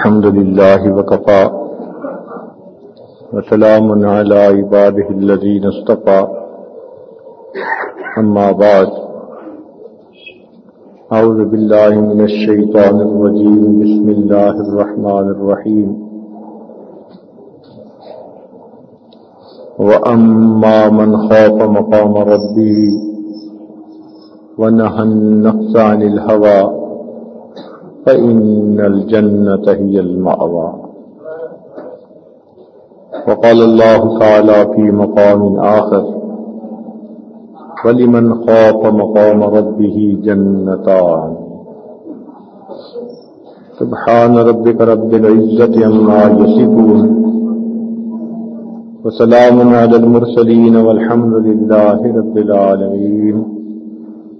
الحمد لله وكفى. وسلام على عباده الذين اصطفى. أما بعد. أعوذ بالله من الشيطان الرجيم. بسم الله الرحمن الرحيم. وأما من خاف مقام ربه ونهى النفس عن الهوى فإن الجنة هي المأوى. وقال الله تعالى في مقام آخر ولمن خاف مقام ربه جنتان. سبحان ربك رب العزة عما يصفون. وسلام على المرسلين والحمد لله رب العالمين.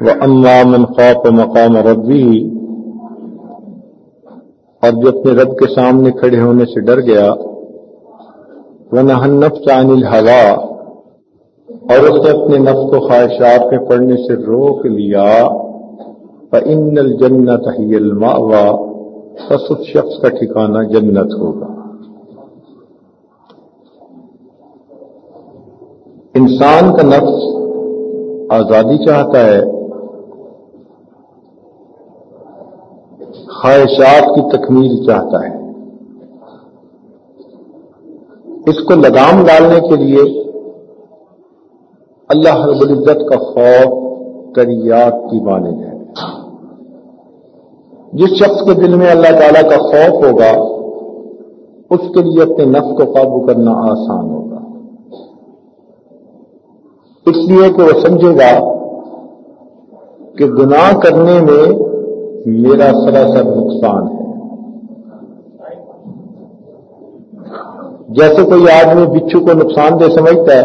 وأما من خاف مقام ربه اور جو اپنے رب کے سامنے کھڑے ہونے سے ڈر گیا وہ نفس عن الحوا اور اس نے اپنے نفس کو خواہشات میں پڑھنے سے روک لیا ان الجنت ہی الماوا بس اس شخص کا ٹھکانہ جنت ہوگا۔ انسان کا نفس آزادی چاہتا ہے خواہشات کی تکمیل چاہتا ہے۔ اس کو لگام ڈالنے کے لیے اللہ رب العزت کا خوف کریات کی مانند ہے جس شخص کے دل میں اللہ تعالی کا خوف ہوگا، اس کے لیے اپنے نفس کو قابو کرنا آسان ہوگا۔ اس لیے کہ وہ سمجھے گا کہ گناہ کرنے میں میرا سراسر نقصان ہے۔ جیسے کوئی آدمی بچھو کو نقصان دہ سمجھتا ہے،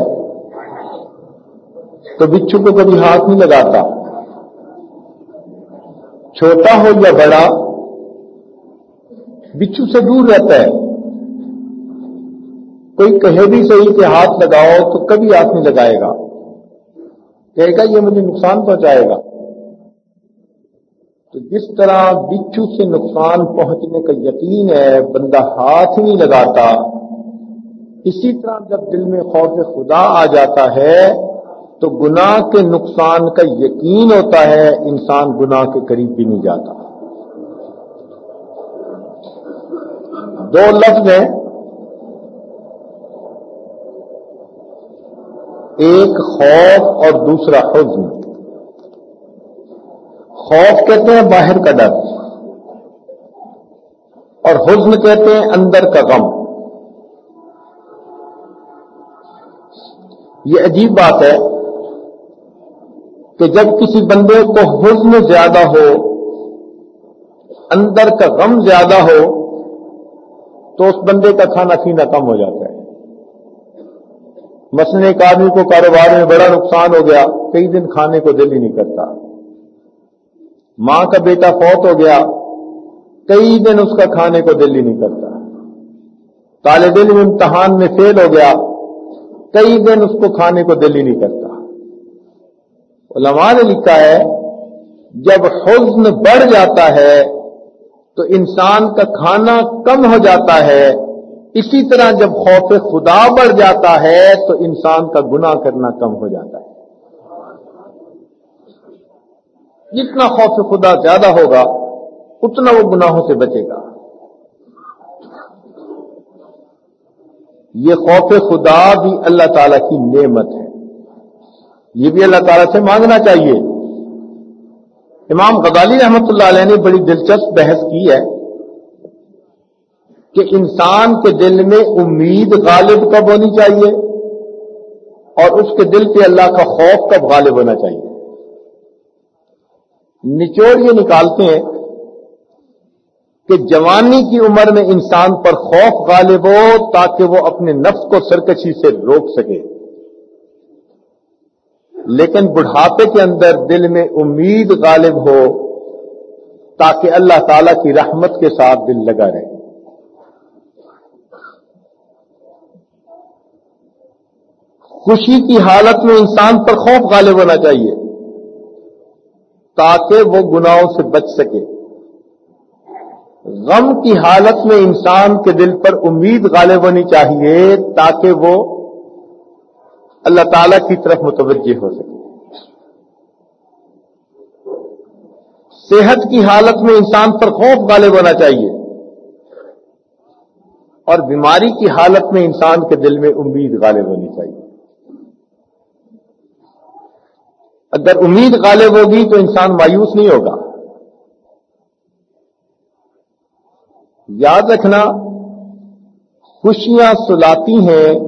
تو بچھو کو کبھی ہاتھ نہیں لگاتا۔ چھوٹا ہو یا بڑا، بچھو سے دور رہتا ہے۔ کوئی کہے بھی صحیح کہ ہاتھ لگاؤ تو کبھی ہاتھ نہیں لگائے گا۔ کہے گا یہ مجھے نقصان پہنچائے گا۔ تو جس طرح بچھو سے نقصان پہنچنے کا یقین ہے، بندہ ہاتھ نہیں لگاتا۔ اسی طرح جب دل میں خوف خدا آ جاتا ہے، تو گناہ کے نقصان کا یقین ہوتا ہے، انسان گناہ کے قریب بھی نہیں جاتا۔ دو لفظ ہیں۔ ایک خوف اور دوسرا حزن۔ خوف کہتے ہیں، باہر کا ڈر۔ اور حزن کہتے ہیں، اندر کا غم۔ یہ عجیب بات ہے کہ جب کسی بندے کو حزن زیادہ ہو، اندر کا غم زیادہ ہو، تو اس بندے کا کھانا پینا کم ہو جاتا ہے۔ مثلا ایک آدمی کو کاروبار میں بڑا نقصان ہو گیا، کئی دن کھانے کو دل ہی نہیں کرتا۔ ماں کا بیٹا فوت ہو گیا، کئی دن اس کا کھانے کو دل ہی نہیں کرتا۔ طالب علم امتحان میں فیل ہو گیا، کئی دن اس کو کھانے کو دل ہی نہیں کرتا۔ علماء نے لکھا ہے، جب حزن بڑھ جاتا ہے، تو انسان کا کھانا کم ہو جاتا ہے۔ اسی طرح جب خوف خدا بڑھ جاتا ہے، تو انسان کا گناہ کرنا کم ہو جاتا ہے۔ جتنا خوف خدا زیادہ ہوگا، اتنا وہ گناہوں سے بچے گا۔ یہ خوف خدا بھی اللہ تعالی کی نعمت ہے۔ یہ بھی اللہ تعالیٰ سے مانگنا چاہیے۔ امام غزالی رحمت اللہ علیہ نے بڑی دلچسپ بحث کی ہے کہ انسان کے دل میں امید غالب کب ہونی چاہیے اور اس کے دل پہ اللہ کا خوف کب غالب ہونا چاہیے۔ نچوڑ یہ نکالتے ہیں کہ جوانی کی عمر میں انسان پر خوف غالب ہو تاکہ وہ اپنے نفس کو سرکشی سے روک سکے۔ لیکن بڑھاپے کے اندر دل میں امید غالب ہو تاکہ اللہ تعالی کی رحمت کے ساتھ دل لگا رہے۔ خوشی کی حالت میں انسان پر خوف غالب ہونا چاہیے۔ تاکہ وہ گناہوں سے بچ سکے۔ غم کی حالت میں انسان کے دل پر امید غالب ہونی چاہیے تاکہ وہ اللہ تعالی کی طرف متوجہ ہو سکے۔ صحت کی حالت میں انسان پر خوف غالب ہونا چاہیے۔ اور بیماری کی حالت میں انسان کے دل میں امید غالب ہونی چاہیے۔ اگر امید غالب ہوگی تو انسان مایوس نہیں ہوگا۔ یاد رکھنا، خوشیاں سلاتی ہیں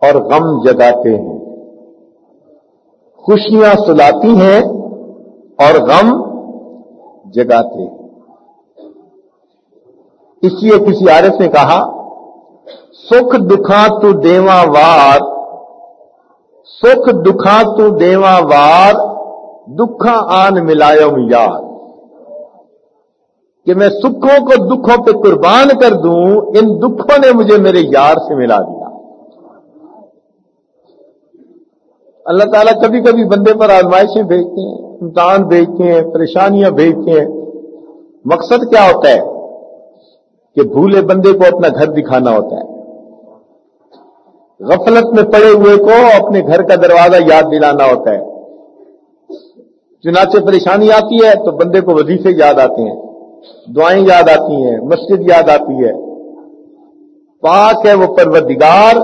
اور غم جگاتے ہیں۔ خوشیاں سلاتی ہیں اور غم جگاتے ہیں۔ اس لیے کسی عارف نے کہا، سکھ دکھا تو دیواں وار سکھ دکھا تو دیواں وار دکھا آن ملایو یاد کہ میں سکھوں کو دکھوں پہ قربان کر دوں، ان دکھوں نے مجھے میرے یار سے ملا دیا۔ اللہ تعالیٰ کبھی کبھی بندے پر آزمائشیں بھیجتے ہیں، امتحان بھیجتے ہیں، پریشانیاں بھیجتے ہیں۔ مقصد کیا ہوتا ہے؟ کہ بھولے بندے کو اپنا گھر دکھانا ہوتا ہے۔ غفلت میں پڑے ہوئے کو اپنے گھر کا دروازہ یاد دلانا ہوتا ہے۔ چنانچہ پریشانی آتی ہے تو بندے کو وظیفے یاد آتے ہیں، دعائیں یاد آتی ہیں، مسجد یاد آتی ہے۔ پاک ہے وہ پروردگار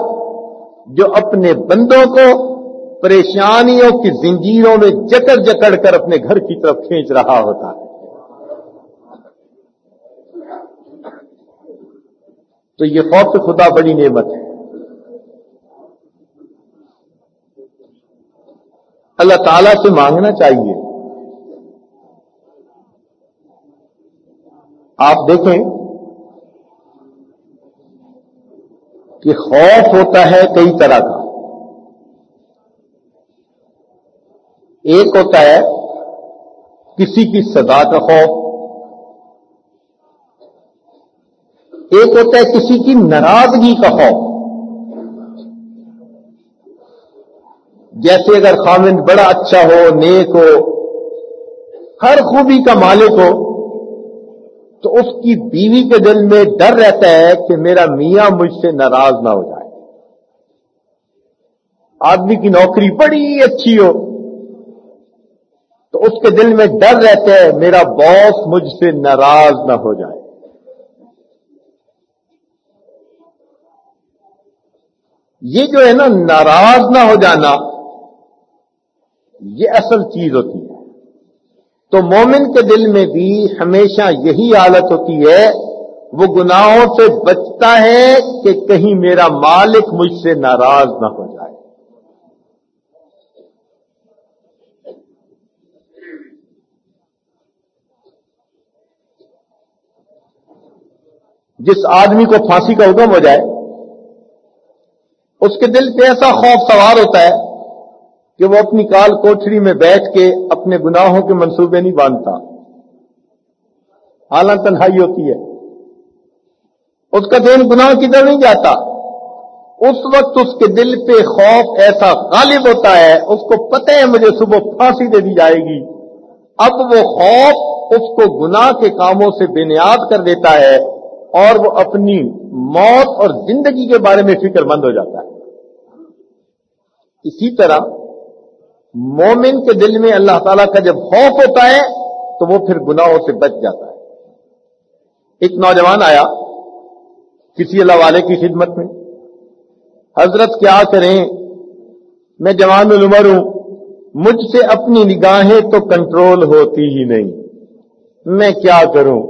جو اپنے بندوں کو پریشانیوں کی زنجیروں میں جکڑ جکڑ کر اپنے گھر کی طرف کھینچ رہا ہوتا ہے۔ تو یہ خوف خدا بڑی نعمت ہے۔ اللہ تعالی سے مانگنا چاہیے۔ آپ دیکھیں کہ خوف ہوتا ہے کئی طرح کا۔ ایک ہوتا ہے کسی کی سزا کا خوف۔ ایک ہوتا ہے کسی کی ناراضگی کا خوف۔ جیسے اگر خامند بڑا اچھا ہو، نیک ہو، ہر خوبی کا مالک ہو، تو اس کی بیوی کے دل میں ڈر رہتا ہے کہ میرا میاں مجھ سے ناراض نہ ہو جائے۔ آدمی کی نوکری بڑی اچھی ہو، تو اس کے دل میں ڈر رہتا ہے میرا باس مجھ سے ناراض نہ ہو جائے۔ یہ جو ہے نا، ناراض نہ ہو جانا یہ اصل چیز ہوتی ہے۔ تو مومن کے دل میں بھی ہمیشہ یہی حالت ہوتی ہے، وہ گناہوں سے بچتا ہے کہ کہیں میرا مالک مجھ سے ناراض نہ ہو جائے۔ جس آدمی کو پھانسی کا حکم ہو جائے، اس کے دل پہ ایسا خوف سوار ہوتا ہے کہ وہ اپنی کال کوٹری میں بیٹھ کے اپنے گناہوں کے منصوبے نہیں باندھتا۔ حالانکہ تنہائی ہوتی ہے۔ اس کا دین گناہ کدھر نہیں جاتا۔ اس وقت اس کے دل پہ خوف ایسا غالب ہوتا ہے، اس کو پتہ ہے مجھے صبح پھانسی دے دی جائے گی۔ اب وہ خوف اس کو گناہ کے کاموں سے بنیاد کر دیتا ہے اور وہ اپنی موت اور زندگی کے بارے میں فکر مند ہو جاتا ہے۔ اسی طرح مومن کے دل میں اللہ تعالیٰ کا جب خوف ہوتا ہے تو وہ پھر گناہوں سے بچ جاتا ہے۔ ایک نوجوان آیا کسی اللہ والے کی خدمت میں۔ حضرت کیا کریں؟ میں جوان العمر ہوں، مجھ سے اپنی نگاہیں تو کنٹرول ہوتی ہی نہیں۔ میں کیا کروں؟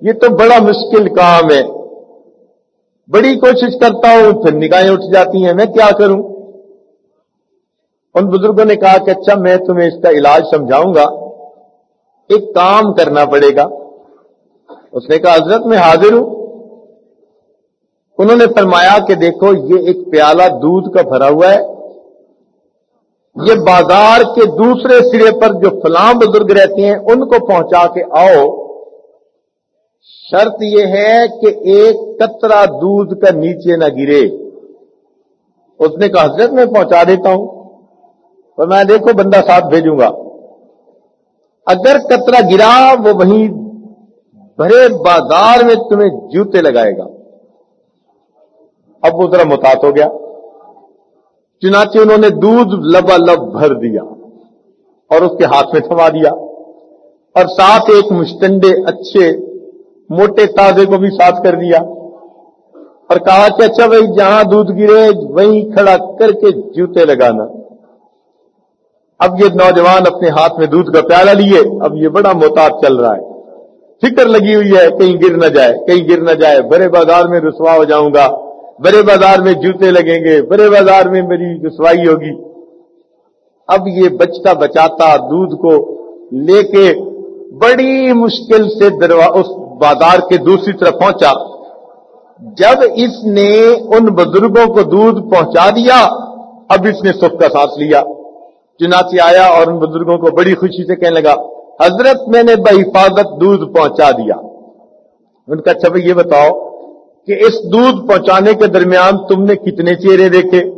یہ تو بڑا مشکل کام ہے۔ بڑی کوشش کرتا ہوں، پھر نگاہیں اٹھ جاتی ہیں۔ میں کیا کروں؟ ان بزرگوں نے کہا کہ اچھا میں تمہیں اس کا علاج سمجھاؤں گا، ایک کام کرنا پڑے گا۔ اس نے کہا، حضرت میں حاضر ہوں۔ انہوں نے فرمایا کہ دیکھو، یہ ایک پیالہ دودھ کا بھرا ہوا ہے۔ یہ بازار کے دوسرے سرے پر جو فلاں بزرگ رہتے ہیں، ان کو پہنچا کے آؤ۔ شرط یہ ہے کہ ایک کترا دودھ کا نیچے نہ گرے۔ اس نے کہا، حضرت میں پہنچا دیتا ہوں۔ تو میں دیکھو بندہ ساتھ بھیجوں گا۔ اگر کترا گرا، وہ وہیں بھرے بازار میں تمہیں جوتے لگائے گا۔ اب وہ ذرا متاط ہو گیا۔ چنانچہ انہوں نے دودھ لبا لب بھر دیا اور اس کے ہاتھ میں تھما دیا۔ اور ساتھ ایک مشتنڈے اچھے، موٹے تازے کو بھی ساتھ کر دیا۔ اور کہا کہ اچھا بھائی، جہاں دودھ گرے، وہیں کھڑا کر کے جوتے لگانا۔ اب یہ نوجوان اپنے ہاتھ میں دودھ کا پیالہ لیے، اب یہ بڑا محتاط چل رہا ہے۔ فکر لگی ہوئی ہے، کہیں گر نہ جائے، کہیں گر نہ جائے۔ بڑے بازار میں رسوا ہو جاؤں گا۔ بڑے بازار میں جوتے لگیں گے۔ بڑے بازار میں میری رسوائی ہوگی۔ اب یہ بچتا بچاتا دودھ کو لے کے بڑی مشکل سے دروا، اس بازار کے دوسری طرف پہنچا۔ جب اس نے ان بزرگوں کو دودھ پہنچا دیا، اب اس نے سکھ کا سانس لیا۔ چنانچہ آیا اور ان بزرگوں کو بڑی خوشی سے کہنے لگا، حضرت میں نے بحفاظت دودھ پہنچا دیا۔ ان کا اچھا بھائی یہ بتاؤ کہ اس دودھ پہنچانے کے درمیان تم نے کتنے چہرے دیکھے،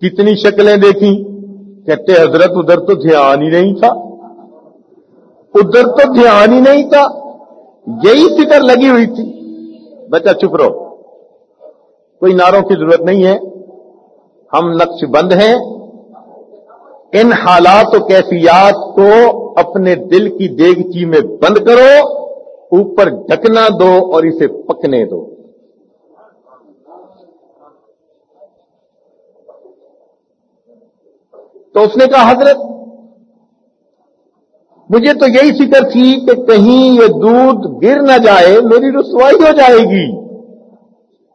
کتنی شکلیں دیکھی؟ کہتے حضرت، ادھر تو دھیان ہی نہیں تھا۔ ادھر تو دھیان ہی نہیں تھا۔ یہی فکر لگی ہوئی تھی۔ بچہ، چپ رہو۔ کوئی ناروں کی ضرورت نہیں ہے۔ ہم نقش بند ہیں۔ ان حالات و کیفیات کو اپنے دل کی دیگچی میں بند کرو، اوپر ڈھکنا دو اور اسے پکنے دو۔ تو اس نے کہا، حضرت، مجھے تو یہی فکر تھی کہ کہیں یہ دودھ گر نہ جائے، میری رسوائی ہو جائے گی۔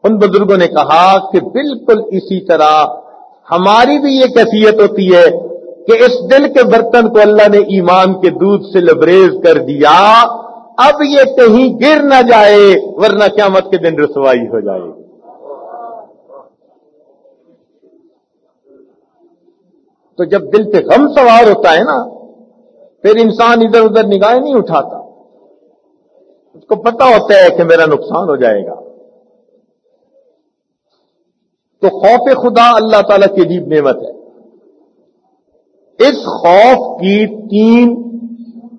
ان بزرگوں نے کہا کہ بالکل اسی طرح ہماری بھی یہ کیفیت ہوتی ہے۔ کہ اس دل کے برتن کو اللہ نے ایمان کے دودھ سے لبریز کر دیا، اب یہ کہیں گر نہ جائے، ورنہ قیامت کے دن رسوائی ہو جائے تو جب دل پہ غم سوار ہوتا ہے نا، پھر انسان ادھر ادھر نگاہیں نہیں اٹھاتا۔ اس کو پتا ہوتا ہے کہ میرا نقصان ہو جائے گا۔ تو خوف خدا اللہ تعالی کی عجیب نعمت ہے۔ اس خوف کی تین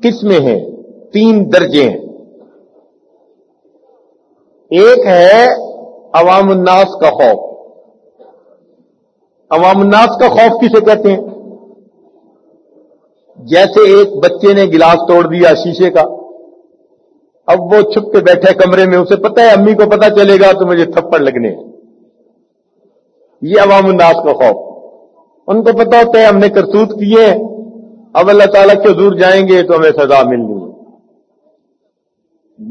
قسمیں ہیں، تین درجے ہیں۔ ایک ہے عوام الناس کا خوف۔ عوام الناس کا خوف کسے کہتے ہیں؟ جیسے ایک بچے نے گلاس توڑ دیا شیشے کا، اب وہ چھپ کے بیٹھے کمرے میں، اسے پتا ہے امی کو پتا چلے گا تو مجھے تھپڑ لگنے۔ یہ عوام الناس کا خوف۔ ان کو پتا ہوتا ہے ہم نے کرتوت کیے اب اللہ تعالیٰ کے حضور جائیں گے تو ہمیں سزا ملنی ہے۔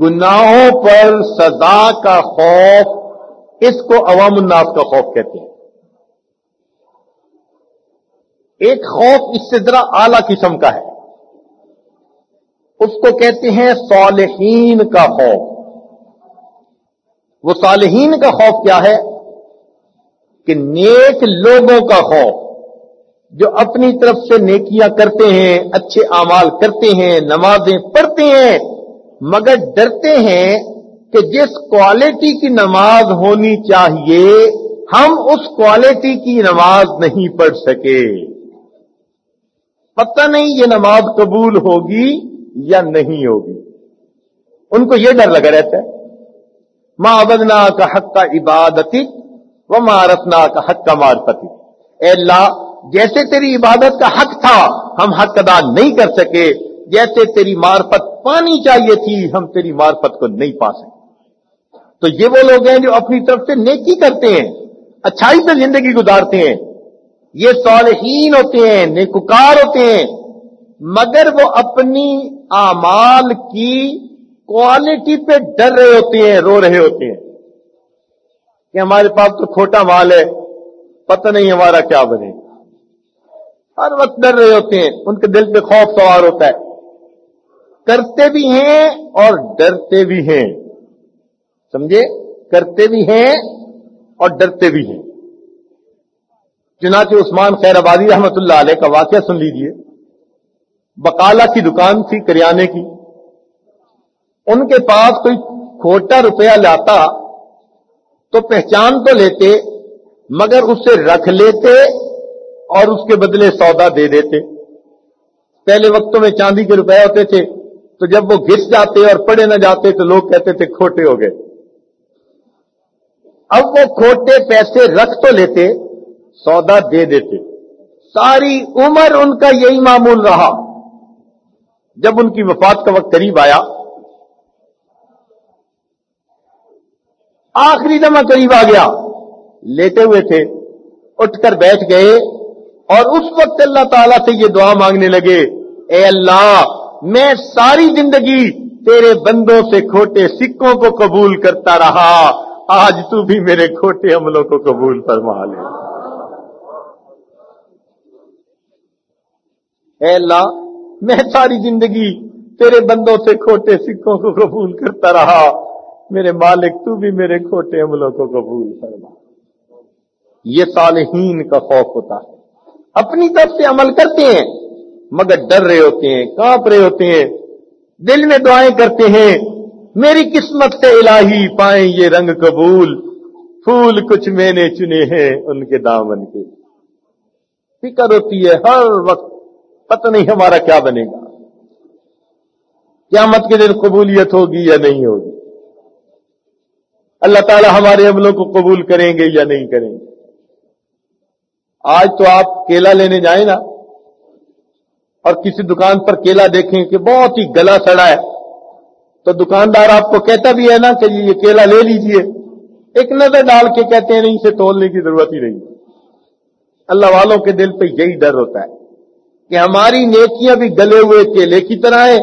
گناہوں پر سزا کا خوف اس کو عوام الناس کا خوف کہتے ہیں۔ ایک خوف اس سے ذرا اعلی قسم کا ہے۔ اس کو کہتے ہیں صالحین کا خوف۔ وہ صالحین کا خوف کیا ہے؟ کہ نیک لوگوں کا خوف۔ جو اپنی طرف سے نیکیاں کرتے ہیں، اچھے اعمال کرتے ہیں، نمازیں پڑھتے ہیں، مگر ڈرتے ہیں کہ جس کوالٹی کی نماز ہونی چاہیے، ہم اس کوالٹی کی نماز نہیں پڑھ سکے۔ پتہ نہیں یہ نماز قبول ہوگی یا نہیں ہوگی۔ ان کو یہ ڈر لگا رہتا ہے۔ ماں ابدنا کا حق کا عبادتی و مارتنا کا حق کا مارپتی اے اللہ جیسے تیری عبادت کا حق تھا، ہم حق ادا نہیں کر سکے۔ جیسے تیری مارفت پانی چاہیے تھی، ہم تیری مارفت کو نہیں پا سکے۔ تو یہ وہ لوگ ہیں جو اپنی طرف سے نیکی کرتے ہیں، اچھائی سے زندگی گزارتے ہیں۔ یہ صالحین ہوتے ہیں، نیکوکار ہوتے ہیں۔ مگر وہ اپنی اعمال کی کوالٹی پہ ڈر رہے ہوتے ہیں، رو رہے ہوتے ہیں۔ کہ ہمارے پاس تو کھوٹا مال ہے، پتہ نہیں ہمارا کیا بنے۔ ہر وقت ڈر رہے ہوتے ہیں، ان کے دل پہ خوف سوار ہوتا ہے۔ کرتے بھی ہیں اور ڈرتے بھی ہیں۔ سمجھے؟ کرتے بھی ہیں اور ڈرتے بھی ہیں۔ چنانچہ عثمان خیر آبادی رحمت اللہ علیہ کا واقعہ سن لیجیے۔ بکالا کی دکان تھی کریانے کی۔ ان کے پاس کوئی کھوٹا روپیہ لاتا تو پہچان تو لیتے، مگر اسے رکھ لیتے اور اس کے بدلے سودا دے دیتے۔ پہلے وقتوں میں چاندی کے روپے ہوتے تھے، تو جب وہ گھس جاتے اور پڑے نہ جاتے، تو لوگ کہتے تھے کھوٹے ہو گئے۔ اب وہ کھوٹے پیسے رکھ تو لیتے، سودا دے دیتے۔ ساری عمر ان کا یہی معمول رہا۔ جب ان کی وفات کا وقت قریب آیا، آخری دمہ قریب آ گیا۔ لیتے ہوئے تھے، اٹھ کر بیٹھ گئے۔ اور اس وقت اللہ تعالی سے یہ دعا مانگنے لگے، اے اللہ، میں ساری زندگی تیرے بندوں سے کھوٹے سکوں کو قبول کرتا رہا، آج تو بھی میرے کھوٹے عملوں کو قبول فرما لے. اے اللہ، میں ساری زندگی تیرے بندوں سے کھوٹے سکھوں کو قبول کرتا رہا، میرے مالک تو بھی میرے کھوٹے عملوں کو قبول کرنا یہ صالحین کا خوف ہوتا ہے۔ اپنی طرف سے عمل کرتے ہیں، مگر ڈر رہے ہوتے ہیں، کانپ رہے ہوتے ہیں، دل میں دعائیں کرتے ہیں، میری قسمت سے الہی پائیں یہ رنگ قبول، پھول کچھ میں نے چنے ہیں ان کے دامن کے۔ فکر ہوتی ہے ہر وقت، پتہ نہیں ہمارا کیا بنے گا۔ قیامت کے دن قبولیت ہوگی یا نہیں ہوگی؟ اللہ تعالی ہمارے عملوں کو قبول کریں گے یا نہیں کریں گے؟ آج تو آپ کیلا لینے جائیں نا اور کسی دکان پر کیلا دیکھیں کہ بہت ہی گلا سڑا ہے تو دکاندار آپ کو کہتا بھی ہے نا کہ یہ کیلا لے لیجیے۔ ایک نظر ڈال کے کہتے ہیں نہیں، اسے تولنے کی ضرورت ہی نہیں۔ اللہ والوں کے دل پہ یہی ڈر ہوتا ہے کہ ہماری نیکیاں بھی گلے ہوئے کیلے کی طرح ہیں۔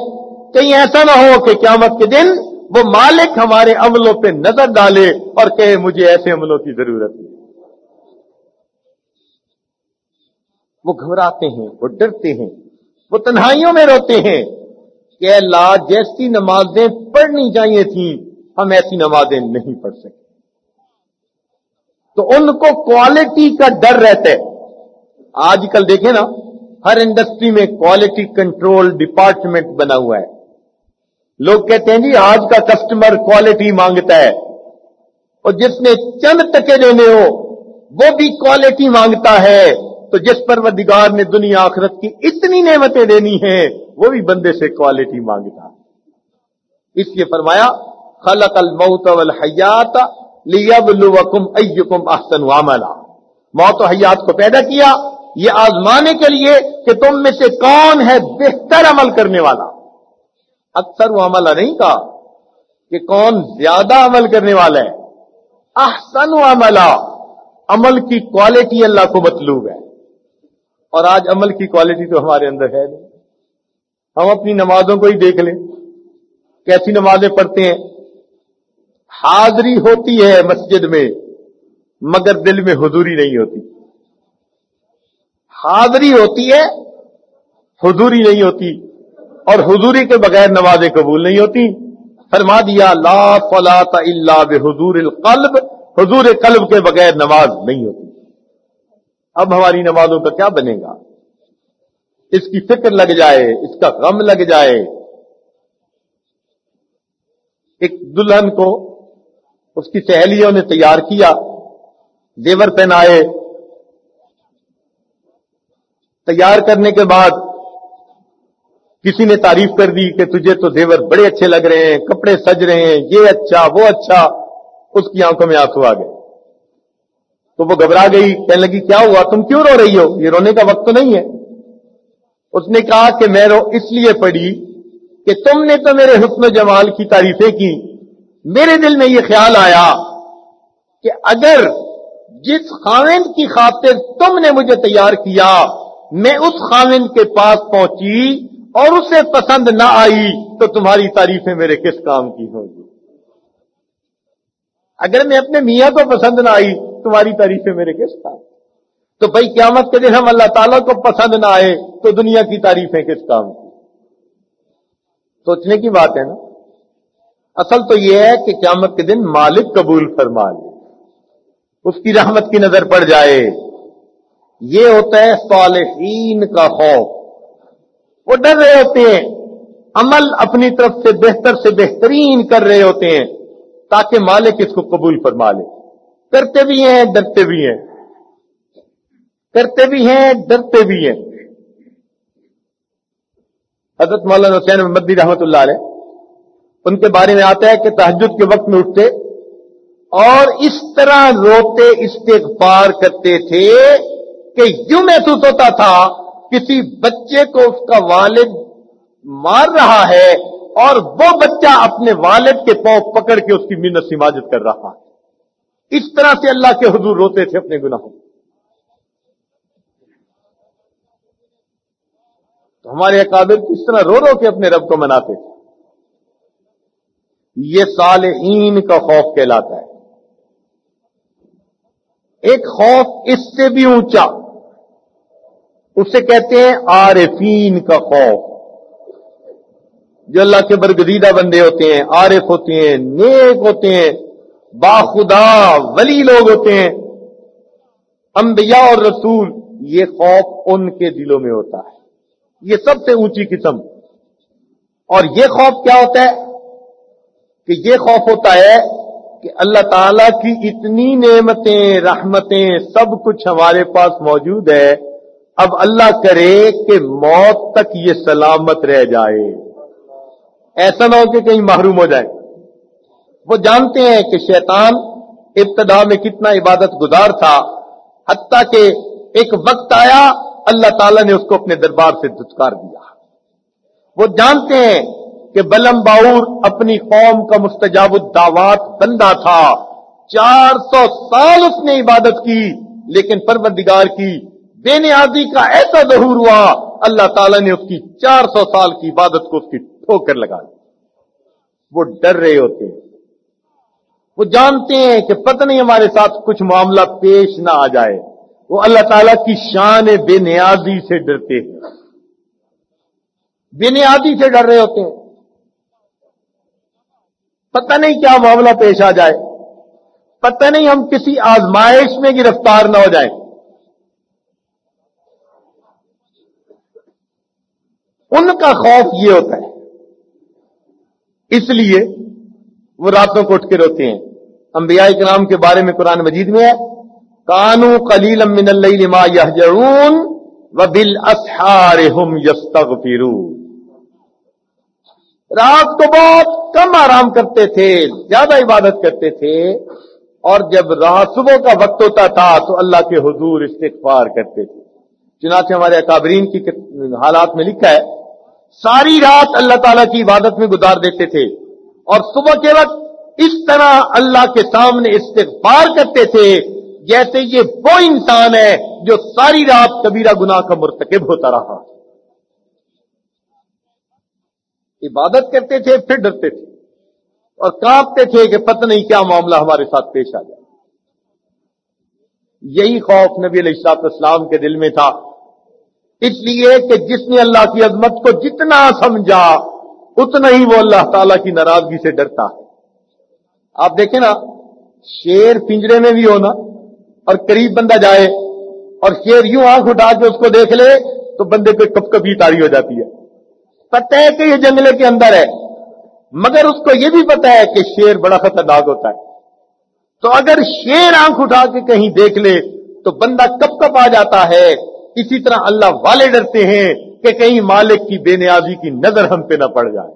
کہیں ایسا نہ ہو کہ قیامت کے دن وہ مالک ہمارے عملوں پہ نظر ڈالے اور کہے، مجھے ایسے عملوں کی ضرورت ہے وہ گھبراتے ہیں، وہ ڈرتے ہیں، وہ تنہائیوں میں روتے ہیں کہ اللہ، جیسی نمازیں پڑھنی چاہیے تھیں، ہم ایسی نمازیں نہیں پڑھ سکتے تو ان کو کوالٹی کا ڈر رہتا ہے۔ آج کل دیکھیں نا، ہر انڈسٹری میں کوالٹی کنٹرول ڈپارٹمنٹ بنا ہوا ہے۔ لوگ کہتے ہیں جی آج کا کسٹمر کوالٹی مانگتا ہے۔ اور جس نے چند ٹکے دینے ہو، وہ بھی کوالٹی مانگتا ہے۔ تو جس پر وہ دگار نے دنیا آخرت کی اتنی نعمتیں دینی ہیں، وہ بھی بندے سے کوالٹی مانگتا اس لیے فرمایا، خلق الموت والحیات لیبلوکم ایکم احسن عملا۔ موت و حیات کو پیدا کیا، یہ آزمانے کے لیے کہ تم میں سے کون ہے بہتر عمل کرنے والا۔ اکثر وہ عمل نہیں کہا کہ کون زیادہ عمل کرنے والا ہے۔ احسن و عملہ عمل کی کوالٹی اللہ کو مطلوب ہے۔ اور آج عمل کی کوالٹی تو ہمارے اندر ہے نہیں۔ ہم اپنی نمازوں کو ہی دیکھ لیں۔ کیسی نمازیں پڑھتے ہیں۔ حاضری ہوتی ہے مسجد میں، مگر دل میں حضوری نہیں ہوتی۔ حاضری ہوتی ہے، حضوری نہیں ہوتی۔ اور حضوری کے بغیر نمازیں قبول نہیں ہوتی۔ فرما دیا، لا فلاط اللہ بحضور القلب۔ حضور قلب کے بغیر نماز نہیں ہوتی۔ اب ہماری نمازوں کا کیا بنے گا؟ اس کی فکر لگ جائے، اس کا غم لگ جائے۔ ایک دلہن کو اس کی سہیلیوں نے تیار کیا، زیور پہنائے۔ تیار کرنے کے بعد کسی نے تعریف کر دی کہ تجھے تو زیور بڑے اچھے لگ رہے ہیں، کپڑے سج رہے ہیں، یہ اچھا وہ اچھا۔ اس کی آنکھوں میں آنسو آ گئے۔ تو وہ گھبرا گئی، کہنے لگی، کیا ہوا؟ تم کیوں رو رہی ہو؟ یہ رونے کا وقت تو نہیں ہے. اس نے کہا کہ میں رو، اس لیے پڑھی کہ تم نے تو میرے حسن و جمال کی تعریفیں کی۔ میرے دل میں یہ خیال آیا کہ اگر جس خاوند کی خاطر تم نے مجھے تیار کیا، میں اس خاوند کے پاس پہنچی اور اسے پسند نہ آئی، تو تمہاری تعریفیں میرے کس کام کی ہوگی اگر میں اپنے میاں کو پسند نہ آئی، تمہاری تعریفیں میرے کس کام تو بھائی، قیامت کے دن ہم اللہ تعالیٰ کو پسند نہ آئے، تو دنیا کی تعریفیں کس کام کی؟ سوچنے کی بات ہے نا۔ اصل تو یہ ہے کہ قیامت کے دن مالک قبول فرما لے۔ اس کی رحمت کی نظر پڑ جائے۔ یہ ہوتا ہے صالحین کا خوف۔ وہ ڈر رہے ہوتے ہیں۔ عمل اپنی طرف سے بہتر سے بہترین کر رہے ہوتے ہیں۔ تاکہ مالک اس کو قبول فرما لے۔ کرتے بھی ہیں، ڈرتے بھی ہیں۔ کرتے بھی ہیں، ڈرتے بھی ہیں۔ حضرت مولانا حسین محمدی رحمت اللہ علیہ، ان کے بارے میں آتا ہے کہ تحجد کے وقت میں اٹھتے اور اس طرح روتے استغفار کرتے تھے کہ یوں محسوس ہوتا تھا، کسی بچے کو اس کا والد مار رہا ہے۔ اور وہ بچہ اپنے والد کے پاؤں پکڑ کے اس کی منت سماجت کر رہا ہے اس طرح سے اللہ کے حضور روتے تھے اپنے گناہوں تو ہمارے اکابر کس طرح رو رو کے اپنے رب کو مناتے تھے۔ یہ صالحین کا خوف کہلاتا ہے۔ ایک خوف اس سے بھی اونچا، اسے کہتے ہیں عارفین کا خوف۔ جو اللہ کے برگزیدہ بندے ہوتے ہیں، عارف ہوتے ہیں، نیک ہوتے ہیں، باخدا ولی لوگ ہوتے ہیں۔ انبیاء اور رسول، یہ خوف ان کے دلوں میں ہوتا ہے۔ یہ سب سے اونچی قسم۔ اور یہ خوف کیا ہوتا ہے؟ کہ یہ خوف ہوتا ہے کہ اللہ تعالی کی اتنی نعمتیں، رحمتیں سب کچھ ہمارے پاس موجود ہے۔ اب اللہ کرے کہ موت تک یہ سلامت رہ جائے۔ ایسا نہ ہو کہ کہیں محروم ہو جائے۔ وہ جانتے ہیں کہ شیطان ابتدا میں کتنا عبادت گزار تھا، حتیٰ کہ ایک وقت آیا اللہ تعالیٰ نے اس کو اپنے دربار سے دھتکار دیا۔ وہ جانتے ہیں کہ بلم باور اپنی قوم کا مستجاب الدعوات بندہ تھا۔ چار سو سال اس نے عبادت کی، لیکن پروردگار کی بے نیازی کا ایسا ظہور ہوا، اللہ تعالیٰ نے اس کی چار سو سال کی عبادت کو اس کی ٹھوکر لگا دی۔ وہ ڈر رہے ہوتے ہیں۔ وہ جانتے ہیں کہ پتہ نہیں ہمارے ساتھ کچھ معاملہ پیش نہ آ جائے۔ وہ اللہ تعالی کی شان بے نیازی سے ڈرتے ہیں۔ بے نیازی سے ڈر رہے ہوتے ہیں۔ پتہ نہیں کیا معاملہ پیش آ جائے۔ پتہ نہیں ہم کسی آزمائش میں گرفتار نہ ہو جائیں۔ ان کا خوف یہ ہوتا ہے اس لیے وہ راتوں کو اٹھ کے روتے ہیں۔ انبیاء کرام کے بارے میں قرآن مجید میں ہے، کانو کلیل من اللہ یحجرون و بل ہم رات کو بہت کم آرام کرتے تھے، زیادہ عبادت کرتے تھے، اور جب رات صبح کا وقت ہوتا تھا تو اللہ کے حضور استغفار کرتے تھے۔ چنانچہ ہمارے اکابرین کی حالات میں لکھا ہے ساری رات اللہ تعالیٰ کی عبادت میں گزار دیتے تھے اور صبح کے وقت اس طرح اللہ کے سامنے استغفار کرتے تھے جیسے یہ وہ انسان ہے جو ساری رات کبیرہ گناہ کا مرتکب ہوتا رہا۔ عبادت کرتے تھے، پھر ڈرتے تھے اور کانپتے تھے کہ پتہ نہیں کیا معاملہ ہمارے ساتھ پیش آ جائے۔ یہی خوف نبی علیہ السلاط اسلام کے دل میں تھا۔ اس لیے کہ جس نے اللہ کی عظمت کو جتنا سمجھا، اتنا ہی وہ اللہ تعالی کی ناراضگی سے ڈرتا ہے۔ آپ دیکھیں نا، شیر پنجرے میں بھی ہونا اور قریب بندہ جائے اور شیر یوں آنکھ اٹھا کے اس کو دیکھ لے تو بندے پہ کب کبھی تاری ہو جاتی ہے۔ پتہ ہے کہ یہ جنگلے کے اندر ہے، مگر اس کو یہ بھی پتا ہے کہ شیر بڑا خطرناک ہوتا ہے۔ تو اگر شیر آنکھ اٹھا کے کہیں دیکھ لے تو بندہ کب کب آ جاتا ہے۔ اسی طرح اللہ والے ڈرتے ہیں کہ کہیں مالک کی بے نیازی کی نظر ہم پہ نہ پڑ جائے۔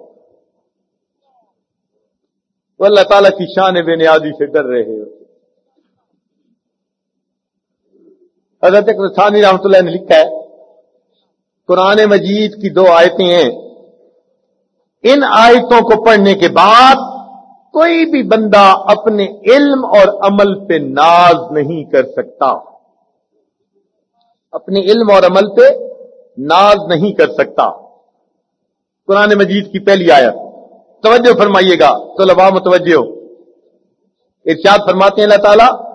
تو اللہ تعالیٰ کی شان بے نیازی سے ڈر رہے ہوتے حضرت ثانی رحمت اللہ نے لکھا ہے، قرآن مجید کی دو آیتیں ہیں۔ ان آیتوں کو پڑھنے کے بعد کوئی بھی بندہ اپنے علم اور عمل پہ ناز نہیں کر سکتا۔ اپنے علم اور عمل پہ ناز نہیں کر سکتا۔ قرآن مجید کی پہلی آیت۔ توجہ فرمائیے گا تو لبا متوجہ ہو۔ ارشاد فرماتے ہیں، اللہ تعالی،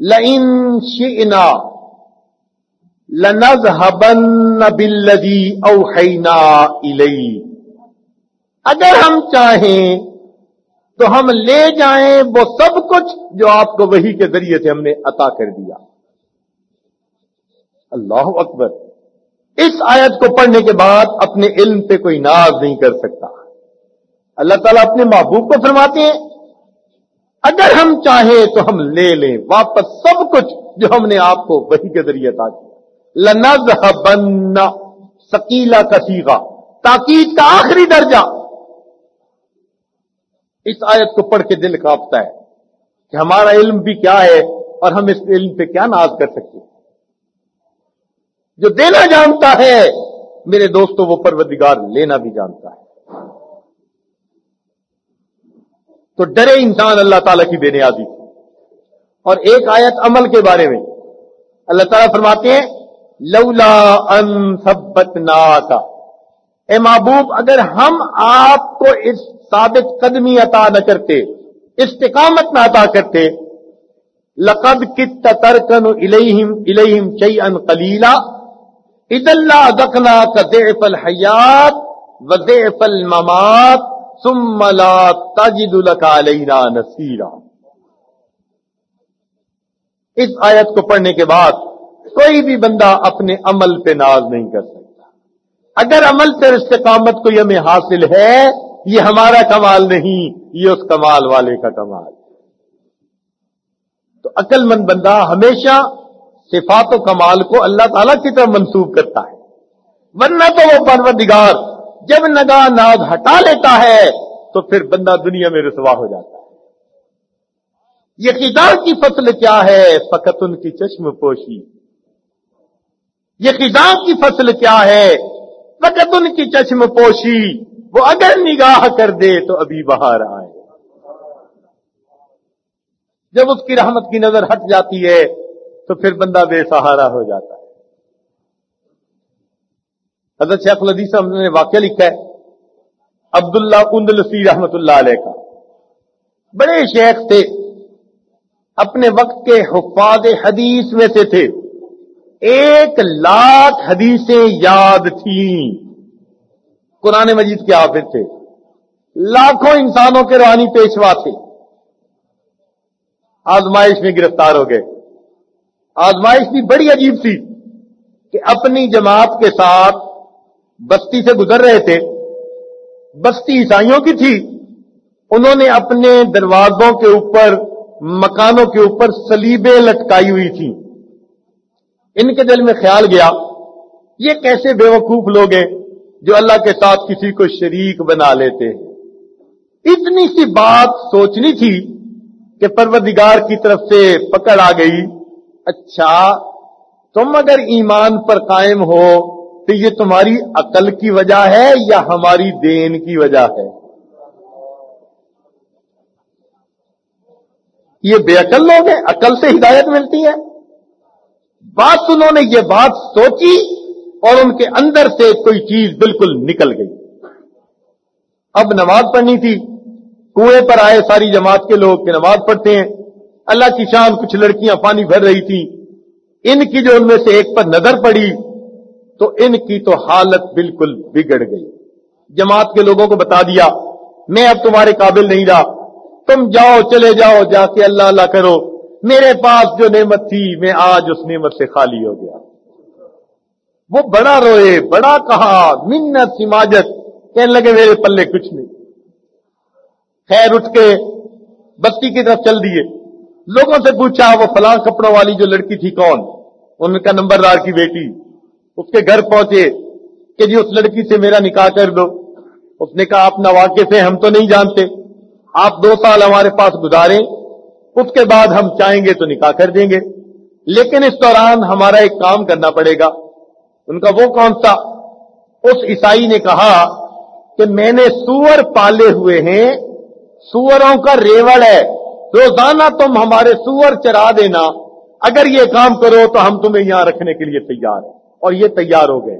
لئن شئنا لنذهبن بالذي اوحينا الي اگر ہم چاہیں تو ہم لے جائیں وہ سب کچھ جو آپ کو وہی کے ذریعے سے ہم نے عطا کر دیا۔ اللہ اکبر۔ اس آیت کو پڑھنے کے بعد اپنے علم پہ کوئی ناز نہیں کر سکتا۔ اللہ تعالیٰ اپنے محبوب کو فرماتے ہیں، اگر ہم چاہیں تو ہم لے لیں، واپس سب کچھ جو ہم نے آپ کو وہی کے ذریعے عطا کیا۔ لنز بن سکیلا کسیگا تاکید کا آخری درجہ۔ اس آیت کو پڑھ کے دل کاپتا ہے کہ ہمارا علم بھی کیا ہے اور ہم اس علم پہ کیا ناز کر سکتے ہیں۔ جو دینا جانتا ہے، میرے دوستوں وہ پروردگار لینا بھی جانتا ہے۔ تو ڈرے انسان اللہ تعالیٰ کی بے نیازی اور ایک آیت عمل کے بارے میں اللہ تعالیٰ فرماتے ہیں، لولا ان سبت کا اے محبوب، اگر ہم آپ کو اس ثابت قدمی عطا نہ کرتے استقامت نہ عطا کرتے، لقد کت ترکن الہم الہم چی ان کلیلہ اللہ دکنا کا دیف الحیات و دیف الممات ثم لا تجد لك علينا نصيرا۔ اس آیت کو پڑھنے کے بعد کوئی بھی بندہ اپنے عمل پہ ناز نہیں کر سکتا۔ اگر عمل پر استقامت کو ہمیں حاصل ہے، یہ ہمارا کمال نہیں، یہ اس کمال والے کا کمال۔ تو عقل مند بندہ ہمیشہ صفات و کمال کو اللہ تعالی کی طرف منسوخ کرتا ہے۔ ورنہ تو وہ پروردگار جب نگاہ ناز ہٹا لیتا ہے، تو پھر بندہ دنیا میں رسوا ہو جاتا ہے۔ یہ خزاں کی فصل کیا ہے؟ فقط ان کی چشم پوشی۔ یہ خزاں کی فصل کیا ہے؟ فقط ان کی چشم پوشی۔ وہ اگر نگاہ کر دے تو ابھی باہر آئے۔ جب اس کی رحمت کی نظر ہٹ جاتی ہے تو پھر بندہ بے سہارا ہو جاتا ہے۔ حضرت شیخ الدیث نے واقعہ لکھا ہے، عبداللہ اندلسی رحمت اللہ علیہ کا۔ بڑے شیخ تھے، اپنے وقت کے حفاظ حدیث میں سے تھے۔ ایک لاکھ حدیثیں یاد تھیں۔ قرآن مجید کے حافظ تھے۔ لاکھوں انسانوں کے روحانی پیشوا تھے۔ آزمائش میں گرفتار ہو گئے۔ آزمائش بھی بڑی عجیب تھی کہ اپنی جماعت کے ساتھ بستی سے گزر رہے تھے۔ بستی عیسائیوں کی تھی۔ انہوں نے اپنے دروازوں کے اوپر، مکانوں کے اوپر سلیبیں لٹکائی ہوئی تھی ان کے دل میں خیال گیا، یہ کیسے بے وقوف لوگ ہیں جو اللہ کے ساتھ کسی کو شریک بنا لیتے اتنی سی بات سوچنی تھی کہ پروردگار کی طرف سے پکڑ آ گئی۔ اچھا تم اگر ایمان پر قائم ہو تو یہ تمہاری عقل کی وجہ ہے یا ہماری دین کی وجہ ہے؟ یہ بے عقل لوگ ہیں، عقل سے ہدایت ملتی ہے۔ بات انہوں نے یہ بات سوچی اور ان کے اندر سے کوئی چیز بالکل نکل گئی۔ اب نماز پڑھنی تھی، کنویں پر آئے ساری جماعت کے لوگ کہ نماز پڑھتے ہیں۔ اللہ کی شان کچھ لڑکیاں پانی بھر رہی تھی۔ ان کی جو ان میں سے ایک پر نظر پڑی، تو ان کی تو حالت بالکل بگڑ گئی۔ جماعت کے لوگوں کو بتا دیا، میں اب تمہارے قابل نہیں رہا۔ تم جاؤ، چلے جاؤ، جا کے اللہ اللہ کرو۔ میرے پاس جو نعمت تھی، میں آج اس نعمت سے خالی ہو گیا۔ وہ بڑا روئے، بڑا کہا، منت سماجت کہنے لگے، میرے پلے کچھ نہیں۔ خیر، اٹھ کے بستی کی طرف چل دیے۔ لوگوں سے پوچھا وہ فلاں کپڑوں والی جو لڑکی تھی کون؟ ان کا نمبردار کی بیٹی۔ اس کے گھر پہنچے کہ جی اس لڑکی سے میرا نکاح کر دو۔ اس نے کہا اپنا واقع سے ہم تو نہیں جانتے۔ آپ دو سال ہمارے پاس گزاریں، اس کے بعد ہم چاہیں گے تو نکاح کر دیں گے۔ لیکن اس دوران ہمارا ایک کام کرنا پڑے گا۔ ان کا وہ کون سا؟ اس عیسائی نے کہا کہ میں نے سور پالے ہوئے ہیں، سوروں کا ریوڑ ہے۔ روزانہ تم ہمارے سور چرا دینا۔ اگر یہ کام کرو تو ہم تمہیں یہاں رکھنے کے لیے تیار ہیں۔ اور یہ تیار ہو گئے۔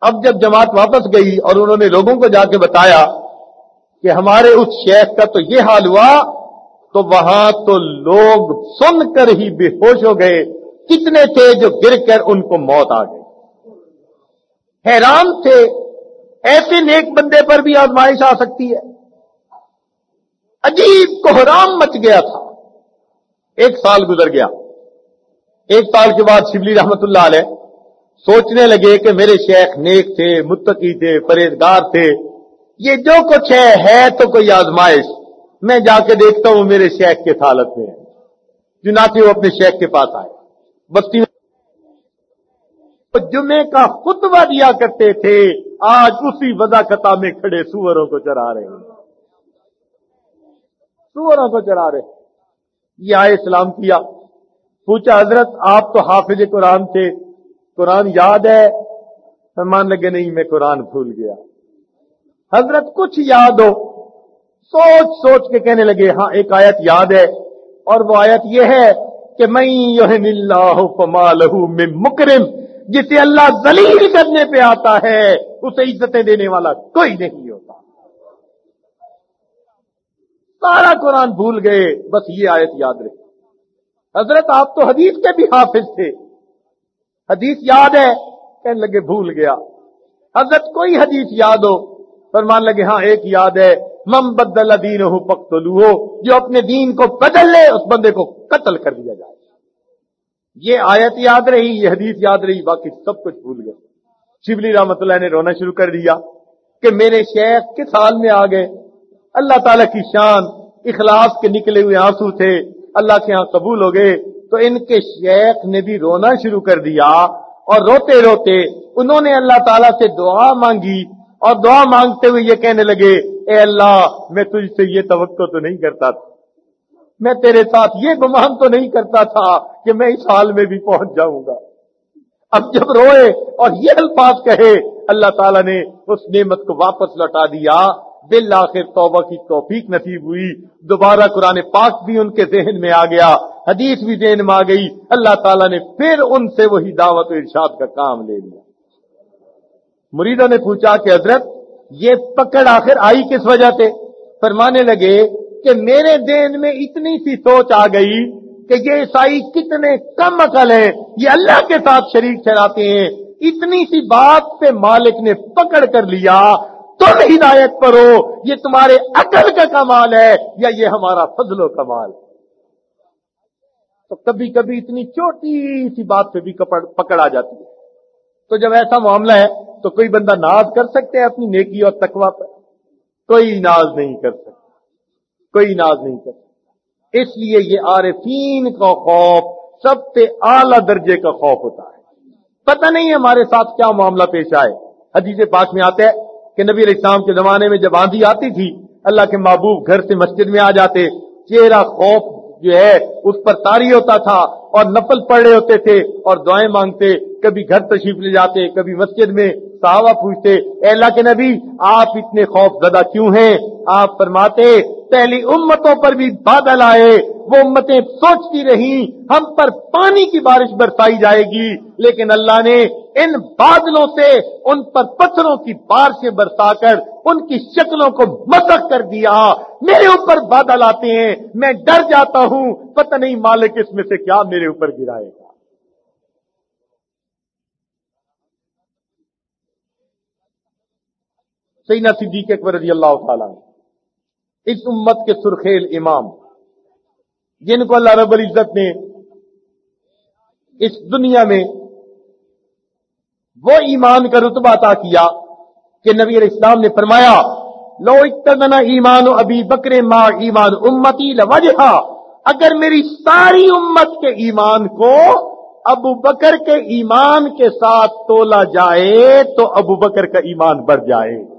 اب جب جماعت واپس گئی اور انہوں نے لوگوں کو جا کے بتایا کہ ہمارے اس شیخ کا تو یہ حال ہوا، تو وہاں تو لوگ سن کر ہی بے ہوش ہو گئے۔ کتنے تھے جو گر کر ان کو موت آ گئی۔ حیران تھے۔ ایسے نیک بندے پر بھی آزمائش آ سکتی ہے۔ عجیب کوحرام مچ گیا تھا۔ ایک سال گزر گیا۔ ایک سال کے بعد شبلی رحمت اللہ علیہ سوچنے لگے کہ میرے شیخ نیک تھے، متقی تھے، پرہیزگار تھے۔ یہ جو کچھ ہے ہے تو کوئی آزمائش۔ میں جا کے دیکھتا ہوں میرے شیخ کے حالت میں۔ ہے چنانچہ وہ اپنے شیخ کے پاس آئے۔ بستی جمعے کا خطبہ دیا کرتے تھے۔ آج اسی وضا کتا میں کھڑے سوروں کو چرا رہے ہیں۔ سوروں کو چرا رہے یہ آئے اسلام کیا۔ پوچھا حضرت، آپ تو حافظ قرآن تھے۔ قرآن یاد ہے؟ مان لگے، نہیں، میں قرآن بھول گیا۔ حضرت، کچھ یاد ہو؟ سوچ سوچ کے کہنے لگے ہاں ایک آیت یاد ہے۔ اور وہ آیت یہ ہے کہ میں اللہ میں مکرم، جسے اللہ ذلیل کرنے پہ آتا ہے، اسے عزتیں دینے والا کوئی نہیں ہوتا۔ سارا قرآن بھول گئے، بس یہ آیت یاد رہی حضرت، آپ تو حدیث کے بھی حافظ تھے۔ حدیث یاد ہے، کہنے لگے بھول گیا۔ حضرت، کوئی حدیث یاد ہو؟ فرمان لگے ہاں ایک یاد ہے۔ مم بدل دین ہو پختلو جو اپنے دین کو بدل لے، اس بندے کو قتل کر دیا جائے۔ یہ آیت یاد رہی، یہ حدیث یاد رہی، باقی سب کچھ بھول گئے۔ شبلی رحمت اللہ نے رونا شروع کر دیا کہ میرے شیخ کس حال میں آ گئے؟ اللہ تعالی کی شان، اخلاص کے نکلے ہوئے آنسو تھے، اللہ کے ہاں قبول ہو گئے، تو ان کے شیخ نے بھی رونا شروع کر دیا۔ اور روتے روتے انہوں نے اللہ تعالیٰ سے دعا مانگی، اور دعا مانگتے ہوئے یہ کہنے لگے، اے اللہ، میں تجھ سے یہ توقع تو نہیں کرتا تھا۔ میں تیرے ساتھ یہ گمان تو نہیں کرتا تھا کہ میں اس حال میں بھی پہنچ جاؤں گا۔ اب جب روئے اور یہ الفاظ کہے، اللہ تعالیٰ نے اس نعمت کو واپس لوٹا دیا۔ بالآخر توبہ کی توفیق نصیب ہوئی۔ دوبارہ قرآن پاک بھی ان کے ذہن میں آ گیا۔ حدیث بھی ذہن میں آ گئی۔ اللہ تعالیٰ نے پھر ان سے وہی دعوت و ارشاد کا کام لے لیا۔ مریدوں نے پوچھا کہ حضرت، یہ پکڑ آخر آئی کس وجہ سے؟ فرمانے لگے کہ میرے دین میں اتنی سی سوچ آ گئی کہ یہ عیسائی کتنے کم عقل ہیں، یہ اللہ کے ساتھ شریک چلاتے ہیں۔ اتنی سی بات پہ مالک نے پکڑ کر لیا تم ہدایت پر ہو یہ تمہارے عقل کا کمال ہے یا یہ ہمارا فضل و کمال تو کبھی کبھی اتنی چھوٹی سی بات پہ بھی پکڑ آ جاتی ہے۔ تو جب ایسا معاملہ ہے، تو کوئی بندہ ناز کر سکتے ہیں اپنی نیکی اور تقوا پر؟ کوئی ناز نہیں کر سکتا۔ کوئی ناز نہیں کر سکتا۔ اس لیے یہ عارفین کا خوف سب سے اعلی درجے کا خوف ہوتا ہے۔ پتہ نہیں ہمارے ساتھ کیا معاملہ پیش آئے۔ حدیث پاک میں آتے ہیں کہ نبی علیہ السلام کے زمانے میں جب آندھی آتی تھی، اللہ کے محبوب گھر سے مسجد میں آ جاتے، چہرہ خوف جو ہے، اس پر تاری ہوتا تھا اور نفل پڑھ رہے ہوتے تھے اور دعائیں مانگتے۔ کبھی گھر تشریف لے جاتے، کبھی مسجد میں صحابہ پوچھتے، اے اللہ کے نبی، آپ اتنے خوف زدہ کیوں ہیں؟ آپ فرماتے، پہلی امتوں پر بھی بادل آئے، وہ امتیں سوچتی رہی ہم پر پانی کی بارش برسائی جائے گی، لیکن اللہ نے ان بادلوں سے، ان پر پتھروں کی بارشیں برسا کر، ان کی شکلوں کو مسق کر دیا۔ میرے اوپر بادل آتے ہیں، میں ڈر جاتا ہوں، پتہ نہیں مالک اس میں سے کیا میرے اوپر گرائے گا۔ سینا صدیق اکبر رضی اللہ تعالیٰ اس امت کے سرخیل امام۔ جن کو اللہ رب العزت نے اس دنیا میں وہ ایمان کا رتبہ عطا کیا کہ نبی علیہ السلام نے فرمایا، لو اتنا ایمان و ابھی بکرے ماں ایمان امتی لوجہ۔ اگر میری ساری امت کے ایمان کو ابو بکر کے ایمان کے ساتھ تولا جائے تو ابو بکر کا ایمان بڑھ جائے۔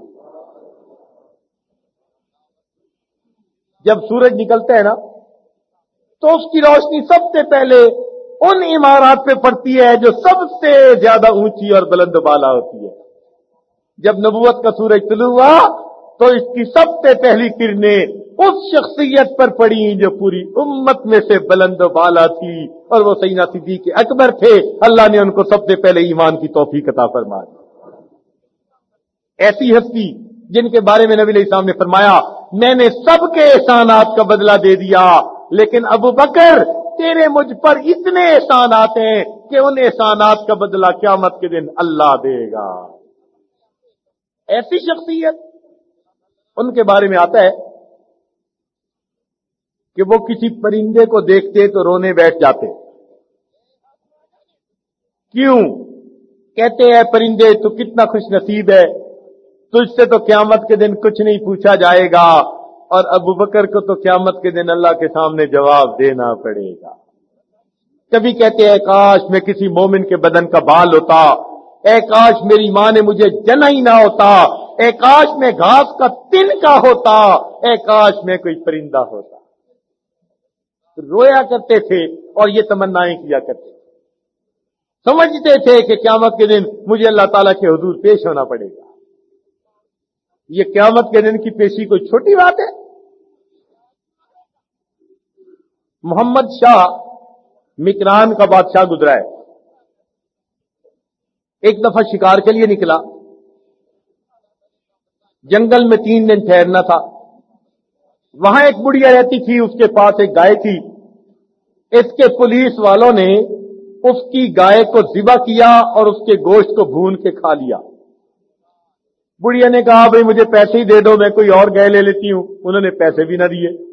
جب سورج نکلتا ہے نا، تو اس کی روشنی سب سے پہلے ان عمارات پہ پڑتی ہے جو سب سے زیادہ اونچی اور بلند بالا ہوتی ہے۔ جب نبوت کا سورج طلوع ہوا، تو اس کی سب سے پہلی کرنیں اس شخصیت پر پڑی جو پوری امت میں سے بلند و بالا تھی اور وہ سینا صدیق کے اکبر تھے۔ اللہ نے ان کو سب سے پہلے ایمان کی توفیق عطا فرما دی ایسی ہستی جن کے بارے میں نبی علیہ السلام نے فرمایا، میں نے سب کے احسانات کا بدلہ دے دیا، لیکن ابو بکر تیرے مجھ پر اتنے احسانات ہیں کہ ان احسانات کا بدلہ قیامت کے دن اللہ دے گا۔ ایسی شخصیت ان کے بارے میں آتا ہے کہ وہ کسی پرندے کو دیکھتے تو رونے بیٹھ جاتے۔ کیوں؟ کہتے ہیں، پرندے تو کتنا خوش نصیب ہے تجھ سے تو قیامت کے دن کچھ نہیں پوچھا جائے گا، اور ابو بکر کو تو قیامت کے دن اللہ کے سامنے جواب دینا پڑے گا۔ کبھی کہتے ہیں کاش میں کسی مومن کے بدن کا بال ہوتا، اے کاش میری ماں نے مجھے جنا ہی نہ ہوتا، اے کاش میں گھاس کا تن کا ہوتا، اے کاش میں کوئی پرندہ ہوتا۔ رویا کرتے تھے اور یہ تمنا کیا کرتے سمجھتے تھے کہ قیامت کے دن مجھے اللہ تعالیٰ کے حضور پیش ہونا پڑے گا۔ یہ قیامت کے دن کی پیشی کوئی چھوٹی بات ہے؟ محمد شاہ مکران کا بادشاہ گزرا ہے۔ ایک دفعہ شکار کے لیے نکلا۔ جنگل میں تین دن ٹھہرنا تھا۔ وہاں ایک بڑھیا رہتی تھی، اس کے پاس ایک گائے تھی۔ اس کے پولیس والوں نے اس کی گائے کو ذبح کیا اور اس کے گوشت کو بھون کے کھا لیا۔ بڑھیا نے کہا، بھائی مجھے پیسے ہی دے دو، میں کوئی اور گائے لے لیتی ہوں۔ انہوں نے پیسے بھی نہ دیے۔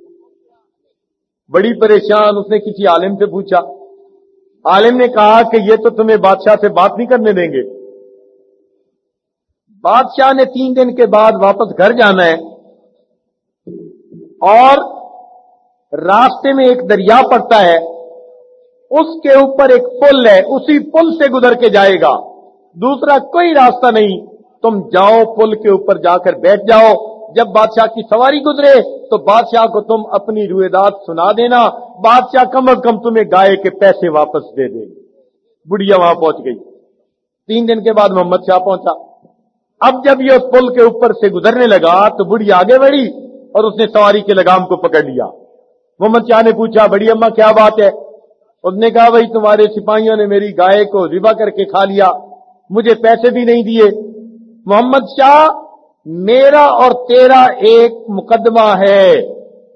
بڑی پریشان اس نے کسی عالم سے پوچھا۔ عالم نے کہا کہ یہ تو تمہیں بادشاہ سے بات نہیں کرنے دیں گے۔ بادشاہ نے تین دن کے بعد واپس گھر جانا ہے۔ اور راستے میں ایک دریا پڑتا ہے۔ اس کے اوپر ایک پل ہے، اسی پل سے گزر کے جائے گا۔ دوسرا کوئی راستہ نہیں۔ تم جاؤ پل کے اوپر جا کر بیٹھ جاؤ۔ جب بادشاہ کی سواری گزرے تو بادشاہ کو تم اپنی رویدات سنا دینا۔ بادشاہ کم از کم تمہیں گائے کے پیسے واپس دے دے۔ بڑھیا وہاں پہنچ گئی۔ تین دن کے بعد محمد شاہ پہنچا۔ اب جب یہ اس پل کے اوپر سے گزرنے لگا تو بڑھیا آگے بڑھی اور اس نے سواری کے لگام کو پکڑ لیا۔ محمد شاہ نے پوچھا بڑی اما کیا بات ہے؟ اس نے کہا، بھائی، تمہارے سپاہیوں نے میری گائے کو ذبح کر کے کھا لیا۔ مجھے پیسے بھی نہیں دیے۔ محمد شاہ، میرا اور تیرا ایک مقدمہ ہے۔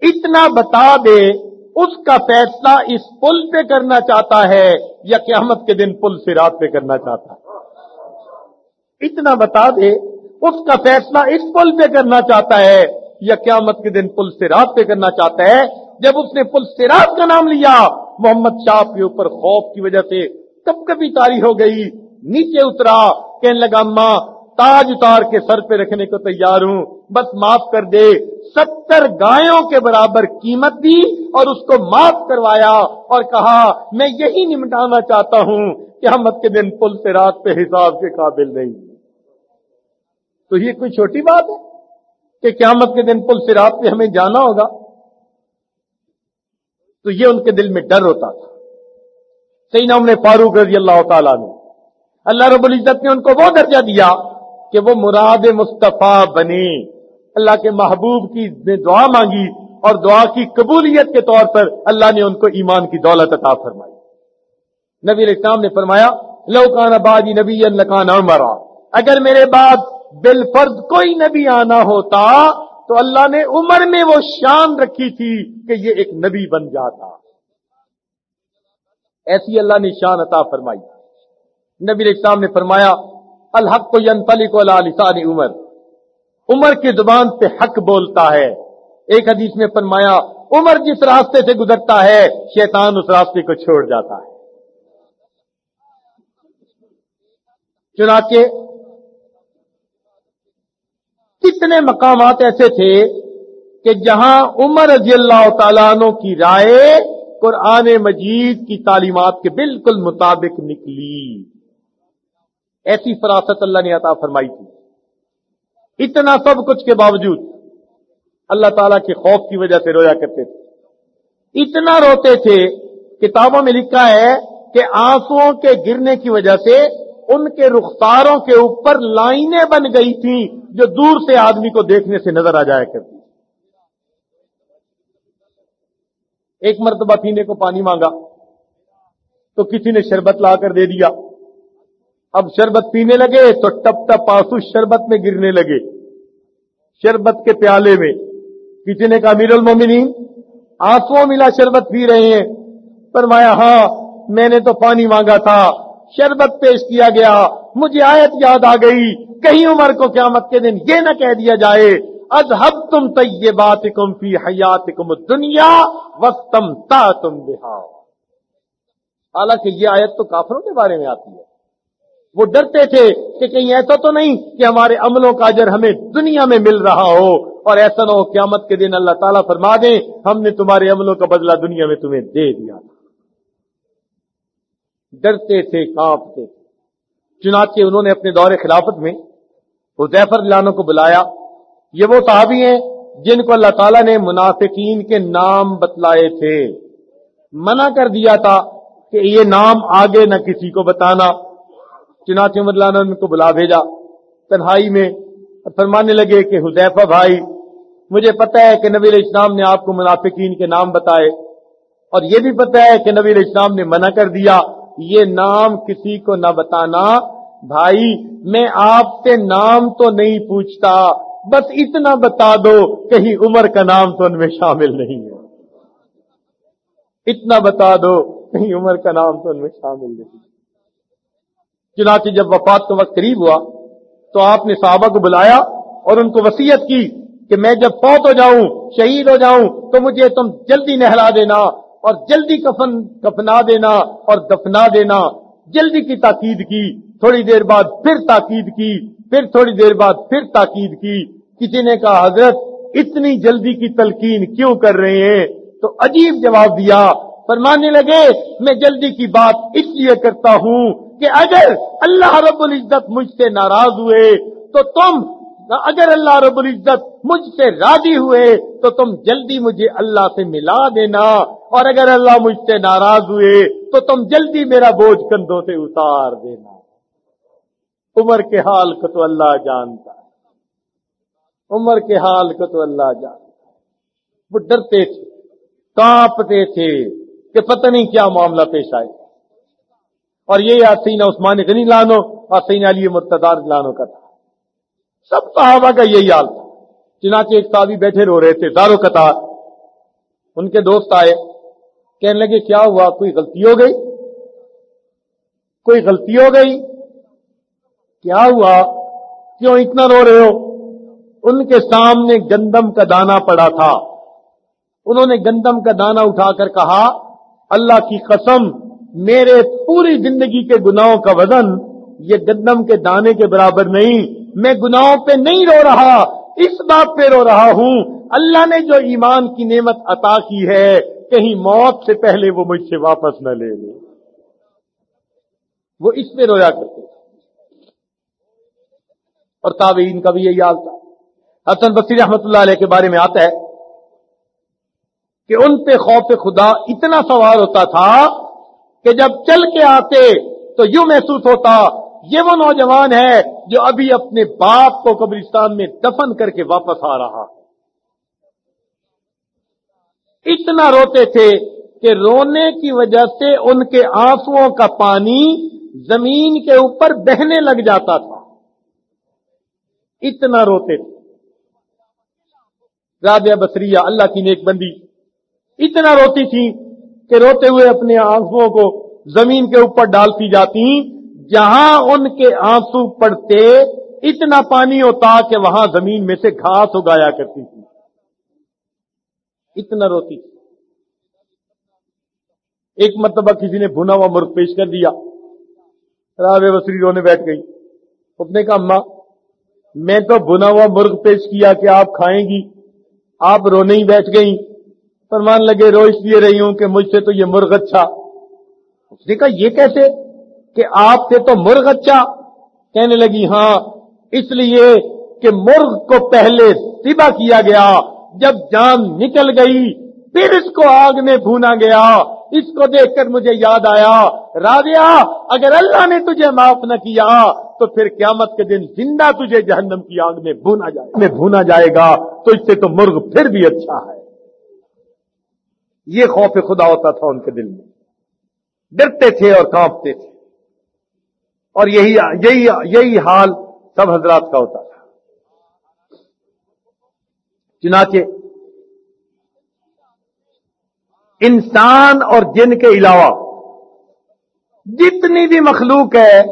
اتنا بتا دے، اس کا فیصلہ اس پل پہ کرنا چاہتا ہے یا قیامت کے دن پل سے رات پہ کرنا چاہتا ہے؟ اتنا بتا دے، اس کا فیصلہ اس پل پہ کرنا چاہتا ہے یا قیامت کے دن پل سے رات پہ کرنا چاہتا ہے؟ جب اس نے پل سے رات کا نام لیا، محمد شاہ کے اوپر خوف کی وجہ سے کب کبھی تاری ہو گئی، نیچے اترا، کہنے لگا، ماں تاج اتار کے سر پہ رکھنے کو تیار ہوں۔ بس معاف کر دے۔ ستر گایوں کے برابر قیمت دی اور اس کو معاف کروایا اور کہا، میں یہی نمٹانا چاہتا ہوں کہ ہم کے دن پل سے رات پہ حساب کے قابل نہیں۔ تو یہ کوئی چھوٹی بات ہے کہ قیامت کے دن پل سے رات پہ ہمیں جانا ہوگا؟ تو یہ ان کے دل میں ڈر ہوتا تھا۔ صحیح نام نے فاروق رضی اللہ تعالیٰ نے اللہ رب العزت نے ان کو وہ درجہ دیا کہ وہ مراد مصطفیٰ بنے اللہ کے محبوب کی نے دعا مانگی اور دعا کی قبولیت کے طور پر اللہ نے ان کو ایمان کی دولت عطا فرمائی۔ نبی علیہ السلام نے فرمایا لوکان آبادی نبی الکان عمرا۔ اگر میرے بعد بالفرض کوئی نبی آنا ہوتا تو اللہ نے عمر میں وہ شان رکھی تھی کہ یہ ایک نبی بن جاتا۔ ایسی اللہ نے شان عطا فرمائی۔ نبی علیہ السلام نے فرمایا الحق کو ینتلی کو لسان عمر۔ عمر کی زبان پہ حق بولتا ہے۔ ایک حدیث میں فرمایا، عمر جس راستے سے گزرتا ہے، شیطان اس راستے کو چھوڑ جاتا ہے۔ چنانچہ، کتنے مقامات ایسے تھے کہ جہاں عمر رضی اللہ تعالیٰ عنہ کی رائے قرآن مجید کی تعلیمات کے بالکل مطابق نکلی۔ ایسی فراست اللہ نے عطا فرمائی تھی۔ اتنا سب کچھ کے باوجود اللہ تعالیٰ کے خوف کی وجہ سے رویا کرتے تھے۔ اتنا روتے تھے، کتابوں میں لکھا ہے کہ آنسو کے گرنے کی وجہ سے ان کے رخساروں کے اوپر لائنیں بن گئی تھیں جو دور سے آدمی کو دیکھنے سے نظر آ جایا کرتی ایک مرتبہ پینے کو پانی مانگا تو کسی نے شربت لا کر دے دیا۔ اب شربت پینے لگے تو ٹپ ٹپ آنسو شربت میں گرنے لگے۔ شربت کے پیالے میں۔ کسی نے کہا میر المومنین؟ آنسو ملا شربت پی رہے ہیں۔ فرمایا ہاں میں نے تو پانی مانگا تھا۔ شربت پیش کیا گیا۔ مجھے آیت یاد آ گئی۔ کہیں عمر کو قیامت کے دن یہ نہ کہہ دیا جائے ازہب تم تیے بات کم فی حیات کم دنیا وقتم تا تم بہا۔ حالانکہ یہ آیت تو کافروں کے بارے میں آتی ہے۔ وہ ڈرتے تھے کہ کہیں ایسا تو نہیں کہ ہمارے عملوں کا اجر ہمیں دنیا میں مل رہا ہو اور ایسا نہ ہو قیامت کے دن اللہ تعالیٰ فرما دیں، ہم نے تمہارے عملوں کا بدلہ دنیا میں تمہیں دے دیا ڈرتے تھے کانپتے تھے۔ چنانچہ انہوں نے اپنے دور خلافت میں حذیفر لانوں کو بلایا۔ یہ وہ صحابی ہیں جن کو اللہ تعالیٰ نے منافقین کے نام بتلائے تھے۔ منع کر دیا تھا کہ یہ نام آگے نہ کسی کو بتانا۔ چنانچہ عمر لانا ان کو بلا بھیجا۔ تنہائی میں فرمانے لگے کہ حذیفہ بھائی، مجھے پتا ہے کہ نبی اسلام نے آپ کو منافقین کے نام بتائے، اور یہ بھی پتا ہے کہ نبی اسلام نے منع کر دیا، یہ نام کسی کو نہ بتانا۔ بھائی، میں آپ سے نام تو نہیں پوچھتا، بس اتنا بتا دو، کہیں عمر کا نام تو ان میں شامل نہیں ہے۔ اتنا بتا دو، کہیں عمر کا نام تو ان میں شامل نہیں چنانچہ جب وفات کا وقت قریب ہوا تو آپ نے صحابہ کو بلایا اور ان کو وسیعت کی کہ میں جب فوت ہو جاؤں، شہید ہو جاؤں، تو مجھے تم جلدی نہلا دینا اور جلدی کفن کفنا دینا اور دفنا دینا۔ جلدی کی تاکید کی، تھوڑی دیر بعد پھر تاکید کی، پھر تھوڑی دیر بعد پھر تاکید کی۔ کسی نے کہا، حضرت، اتنی جلدی کی تلقین کیوں کر رہے ہیں؟ تو عجیب جواب دیا، فرمانے لگے، میں جلدی کی بات اس لیے کرتا ہوں کہ اگر اللہ رب العزت مجھ سے ناراض ہوئے تو تم اگر اللہ رب العزت مجھ سے راضی ہوئے تو تم جلدی مجھے اللہ سے ملا دینا اور اگر اللہ مجھ سے ناراض ہوئے تو تم جلدی میرا بوجھ کندھوں سے اتار دینا۔ عمر کے حال کو تو اللہ جانتا ہے۔ عمر کے حال کو تو اللہ جانتا ہے۔ وہ ڈرتے تھے، کانپتے تھے کہ پتہ نہیں کیا معاملہ پیش آئے۔ اور یہ سین عثمان غنی لانو اور سین علی مرتدار لانو کا تھا۔ سب صحابہ کا یہی حال تھا۔ چنانچہ ایک صحابی بیٹھے رو رہے تھے دارو قطار ان کے دوست آئے۔ کہنے لگے، کیا ہوا؟ کوئی غلطی ہو گئی؟ کوئی غلطی ہو گئی؟ کیا ہوا؟ کیوں اتنا رو رہے ہو؟ ان کے سامنے گندم کا دانا پڑا تھا۔ انہوں نے گندم کا دانا اٹھا کر کہا، اللہ کی قسم میرے پوری زندگی کے گناہوں کا وزن یہ گندم کے دانے کے برابر نہیں۔ میں گناہوں پہ نہیں رو رہا، اس بات پہ رو رہا ہوں۔ اللہ نے جو ایمان کی نعمت عطا کی ہے، کہیں موت سے پہلے وہ مجھ سے واپس نہ لے لے۔ وہ اس پہ رویا کرتے۔ اور تابعین کا بھی یہی حال تھا۔ حسن بصیر رحمت اللہ علیہ کے بارے میں آتا ہے کہ ان پہ خوف خدا اتنا سوار ہوتا تھا کہ جب چل کے آتے تو یوں محسوس ہوتا، یہ وہ نوجوان ہے جو ابھی اپنے باپ کو قبرستان میں دفن کر کے واپس آ رہا۔ اتنا روتے تھے کہ رونے کی وجہ سے ان کے آنسو کا پانی زمین کے اوپر بہنے لگ جاتا تھا۔ اتنا روتے تھے۔ رابعہ بسریہ اللہ کی نیک بندی۔ اتنا روتی تھی کہ روتے ہوئے اپنے آنسو کو زمین کے اوپر ڈالتی جاتی جہاں ان کے آنسو پڑتے، اتنا پانی ہوتا کہ وہاں زمین میں سے گھاس اگایا کرتی تھی۔ اتنا روتی۔ ایک مرتبہ کسی نے بنا ہوا مرغ پیش کر دیا۔ راوے وسری رونے بیٹھ گئی۔ اس نے کہا اماں میں تو بنا ہوا مرغ پیش کیا کہ آپ کھائیں گی۔ آپ رونے ہی بیٹھ گئی فرمان لگے رو اس لیے رہی ہوں کہ مجھ سے تو یہ مرغ اچھا۔ اس نے کہا، یہ کیسے؟ کہ آپ سے تو مرغ اچھا۔ کہنے لگی ہاں اس لیے کہ مرغ کو پہلے سبا کیا گیا۔ جب جان نکل گئی، پھر اس کو آگ میں بھونا گیا۔ اس کو دیکھ کر مجھے یاد آیا راجیا اگر اللہ نے تجھے معاف نہ کیا، تو پھر قیامت کے دن زندہ تجھے جہنم کی آگ میں بھونا جائے میں بھونا جائے گا، تو اس سے تو مرغ پھر بھی اچھا ہے۔ یہ خوف خدا ہوتا تھا ان کے دل میں۔ ڈرتے تھے اور کانپتے تھے۔ اور یہی یہی یہی حال سب حضرات کا ہوتا تھا۔ چنانچہ انسان اور جن کے علاوہ جتنی بھی مخلوق ہے،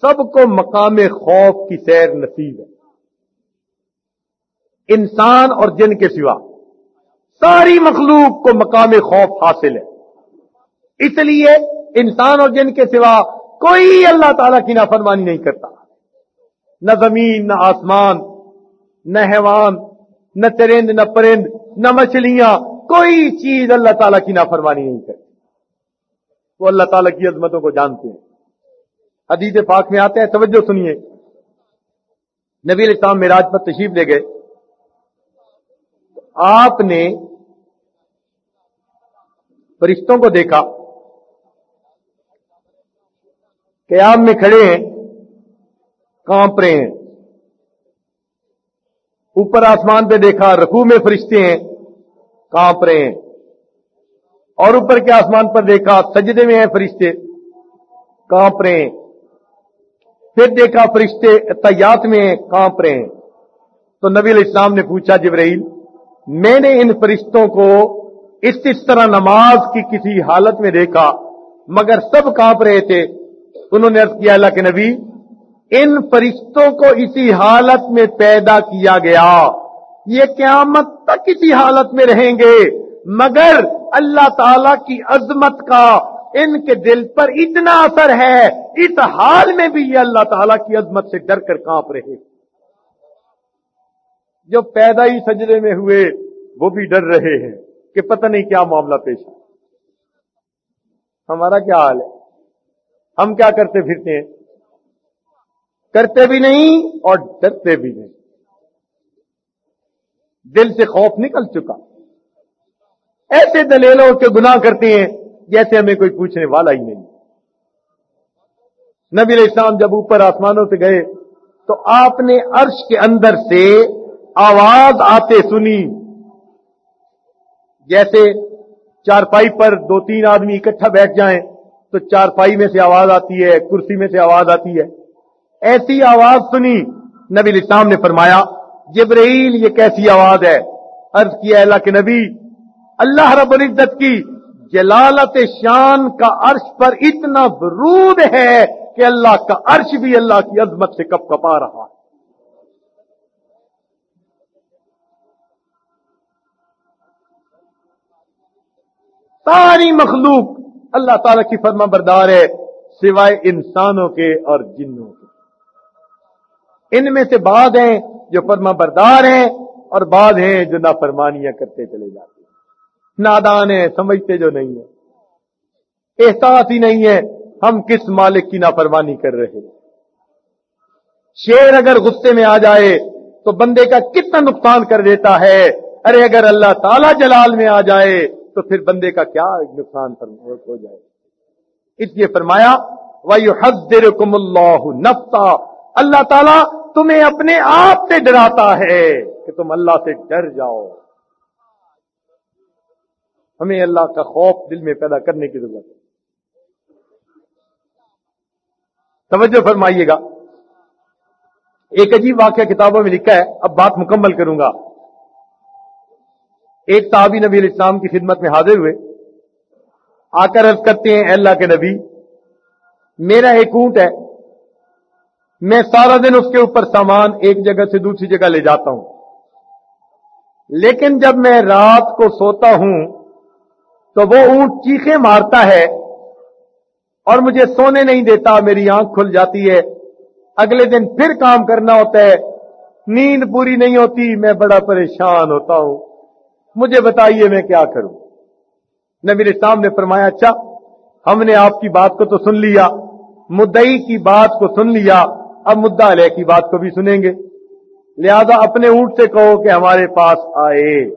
سب کو مقام خوف کی سیر نصیب ہے۔ انسان اور جن کے سوا۔ ساری مخلوق کو مقام خوف حاصل ہے۔ اس لیے انسان اور جن کے سوا کوئی اللہ تعالی کی نافرمانی نہیں کرتا۔ نہ زمین، نہ آسمان، نہ حیوان، نہ ترند، نہ پرند، نہ مچھلیاں، کوئی چیز اللہ تعالیٰ کی نافرمانی نہیں کرتی۔ وہ اللہ تعالیٰ کی عظمتوں کو جانتے ہیں۔ حدیث پاک میں آتے ہیں، توجہ سنیے۔ نبی الاسلام میراج پر تشریف لے گئے۔ آپ نے فرشتوں کو دیکھا۔ قیام میں کھڑے ہیں، کانپ رہے ہیں۔ اوپر آسمان پہ دیکھا، رکوع میں فرشتے ہیں، کانپ رہے ہیں۔ اور اوپر کے آسمان پر دیکھا، سجدے میں ہیں فرشتے، کانپ رہے ہیں۔ پھر دیکھا، فرشتے تیات میں کانپ رہے ہیں۔ تو نبی علیہ السلام نے پوچھا، جبرائیل، میں نے ان فرشتوں کو اس اس طرح نماز کی کسی حالت میں دیکھا، مگر سب کانپ رہے تھے۔ انہوں نے کیا، اللہ کے نبی، ان فرشتوں کو اسی حالت میں پیدا کیا گیا۔ یہ قیامت تک اسی حالت میں رہیں گے۔ مگر اللہ تعالی کی عظمت کا ان کے دل پر اتنا اثر ہے۔ اس حال میں بھی یہ اللہ تعالی کی عظمت سے ڈر کر کانپ رہے۔ جو پیدا ہی سجدے میں ہوئے، وہ بھی ڈر رہے ہیں۔ کہ پتہ نہیں کیا معاملہ پیش ہے۔ ہمارا کیا حال ہے؟ ہم کیا کرتے پھرتے ہیں؟ کرتے بھی نہیں اور ڈرتے بھی نہیں۔ دل سے خوف نکل چکا۔ ایسے دلیلوں کے گناہ کرتے ہیں جیسے ہمیں کوئی پوچھنے والا ہی نہیں۔ نبی علیہ السلام جب اوپر آسمانوں سے گئے تو آپ نے عرش کے اندر سے آواز آتے سنی۔ جیسے چارپائی پر دو تین آدمی اکٹھا بیٹھ جائیں تو چارپائی میں سے آواز آتی ہے، کرسی میں سے آواز آتی ہے۔ ایسی آواز سنی نبی الاسلام نے فرمایا، جبرائیل یہ کیسی آواز ہے؟ عرض کیا اللہ کے نبی، اللہ رب العزت کی جلالت شان کا عرش پر اتنا برود ہے کہ اللہ کا عرش بھی اللہ کی عظمت سے کپ کپا رہا ہے۔ ساری مخلوق اللہ تعالی کی فرما بردار ہے، سوائے انسانوں کے اور جنوں کے۔ ان میں سے بعد ہیں جو فرما بردار ہیں اور بعد ہیں جو نافرمانیاں کرتے چلے جاتے ہیں۔ نادان ہیں، سمجھتے جو نہیں ہیں۔ احساس ہی نہیں ہے ہم کس مالک کی نافرمانی کر رہے شیر اگر غصے میں آ جائے تو بندے کا کتنا نقصان کر دیتا ہے۔ ارے اگر اللہ تعالی جلال میں آ جائے تو پھر بندے کا کیا نقصان ہو جائے؟ اس لیے فرمایا وایو حضر کم اللہ اللہ تعالیٰ تمہیں اپنے آپ سے ڈراتا ہے کہ تم اللہ سے ڈر جاؤ۔ ہمیں اللہ کا خوف دل میں پیدا کرنے کی ضرورت ہے۔ توجہ فرمائیے گا۔ ایک عجیب واقعہ کتابوں میں لکھا ہے، اب بات مکمل کروں گا۔ ایک صحابی نبی علیہ السلام کی خدمت میں حاضر ہوئے۔ آ کر عرض کرتے ہیں اللہ کے نبی، میرا ایک اونٹ ہے۔ میں سارا دن اس کے اوپر سامان ایک جگہ سے دوسری جگہ لے جاتا ہوں۔ لیکن جب میں رات کو سوتا ہوں تو وہ اونٹ چیخے مارتا ہے اور مجھے سونے نہیں دیتا، میری آنکھ کھل جاتی ہے۔ اگلے دن پھر کام کرنا ہوتا ہے۔ نیند پوری نہیں ہوتی، میں بڑا پریشان ہوتا ہوں۔ مجھے بتائیے میں کیا کروں؟ نبی اسلام نے فرمایا اچھا ہم نے آپ کی بات کو تو سن لیا مدئی کی بات کو سن لیا، اب مدعا علیہ کی بات کو بھی سنیں گے۔ لہذا اپنے اونٹ سے کہو کہ ہمارے پاس آئے۔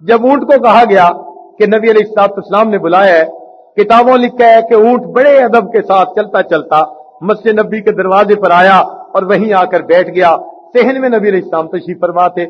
جب اونٹ کو کہا گیا کہ نبی علیہ السلاط اسلام نے بلایا ہے، کتابوں لکھا ہے کہ اونٹ بڑے ادب کے ساتھ چلتا چلتا مسجد نبی کے دروازے پر آیا اور وہیں آ کر بیٹھ گیا۔ سہن میں نبی علیہ السلام تشریف فرما تھے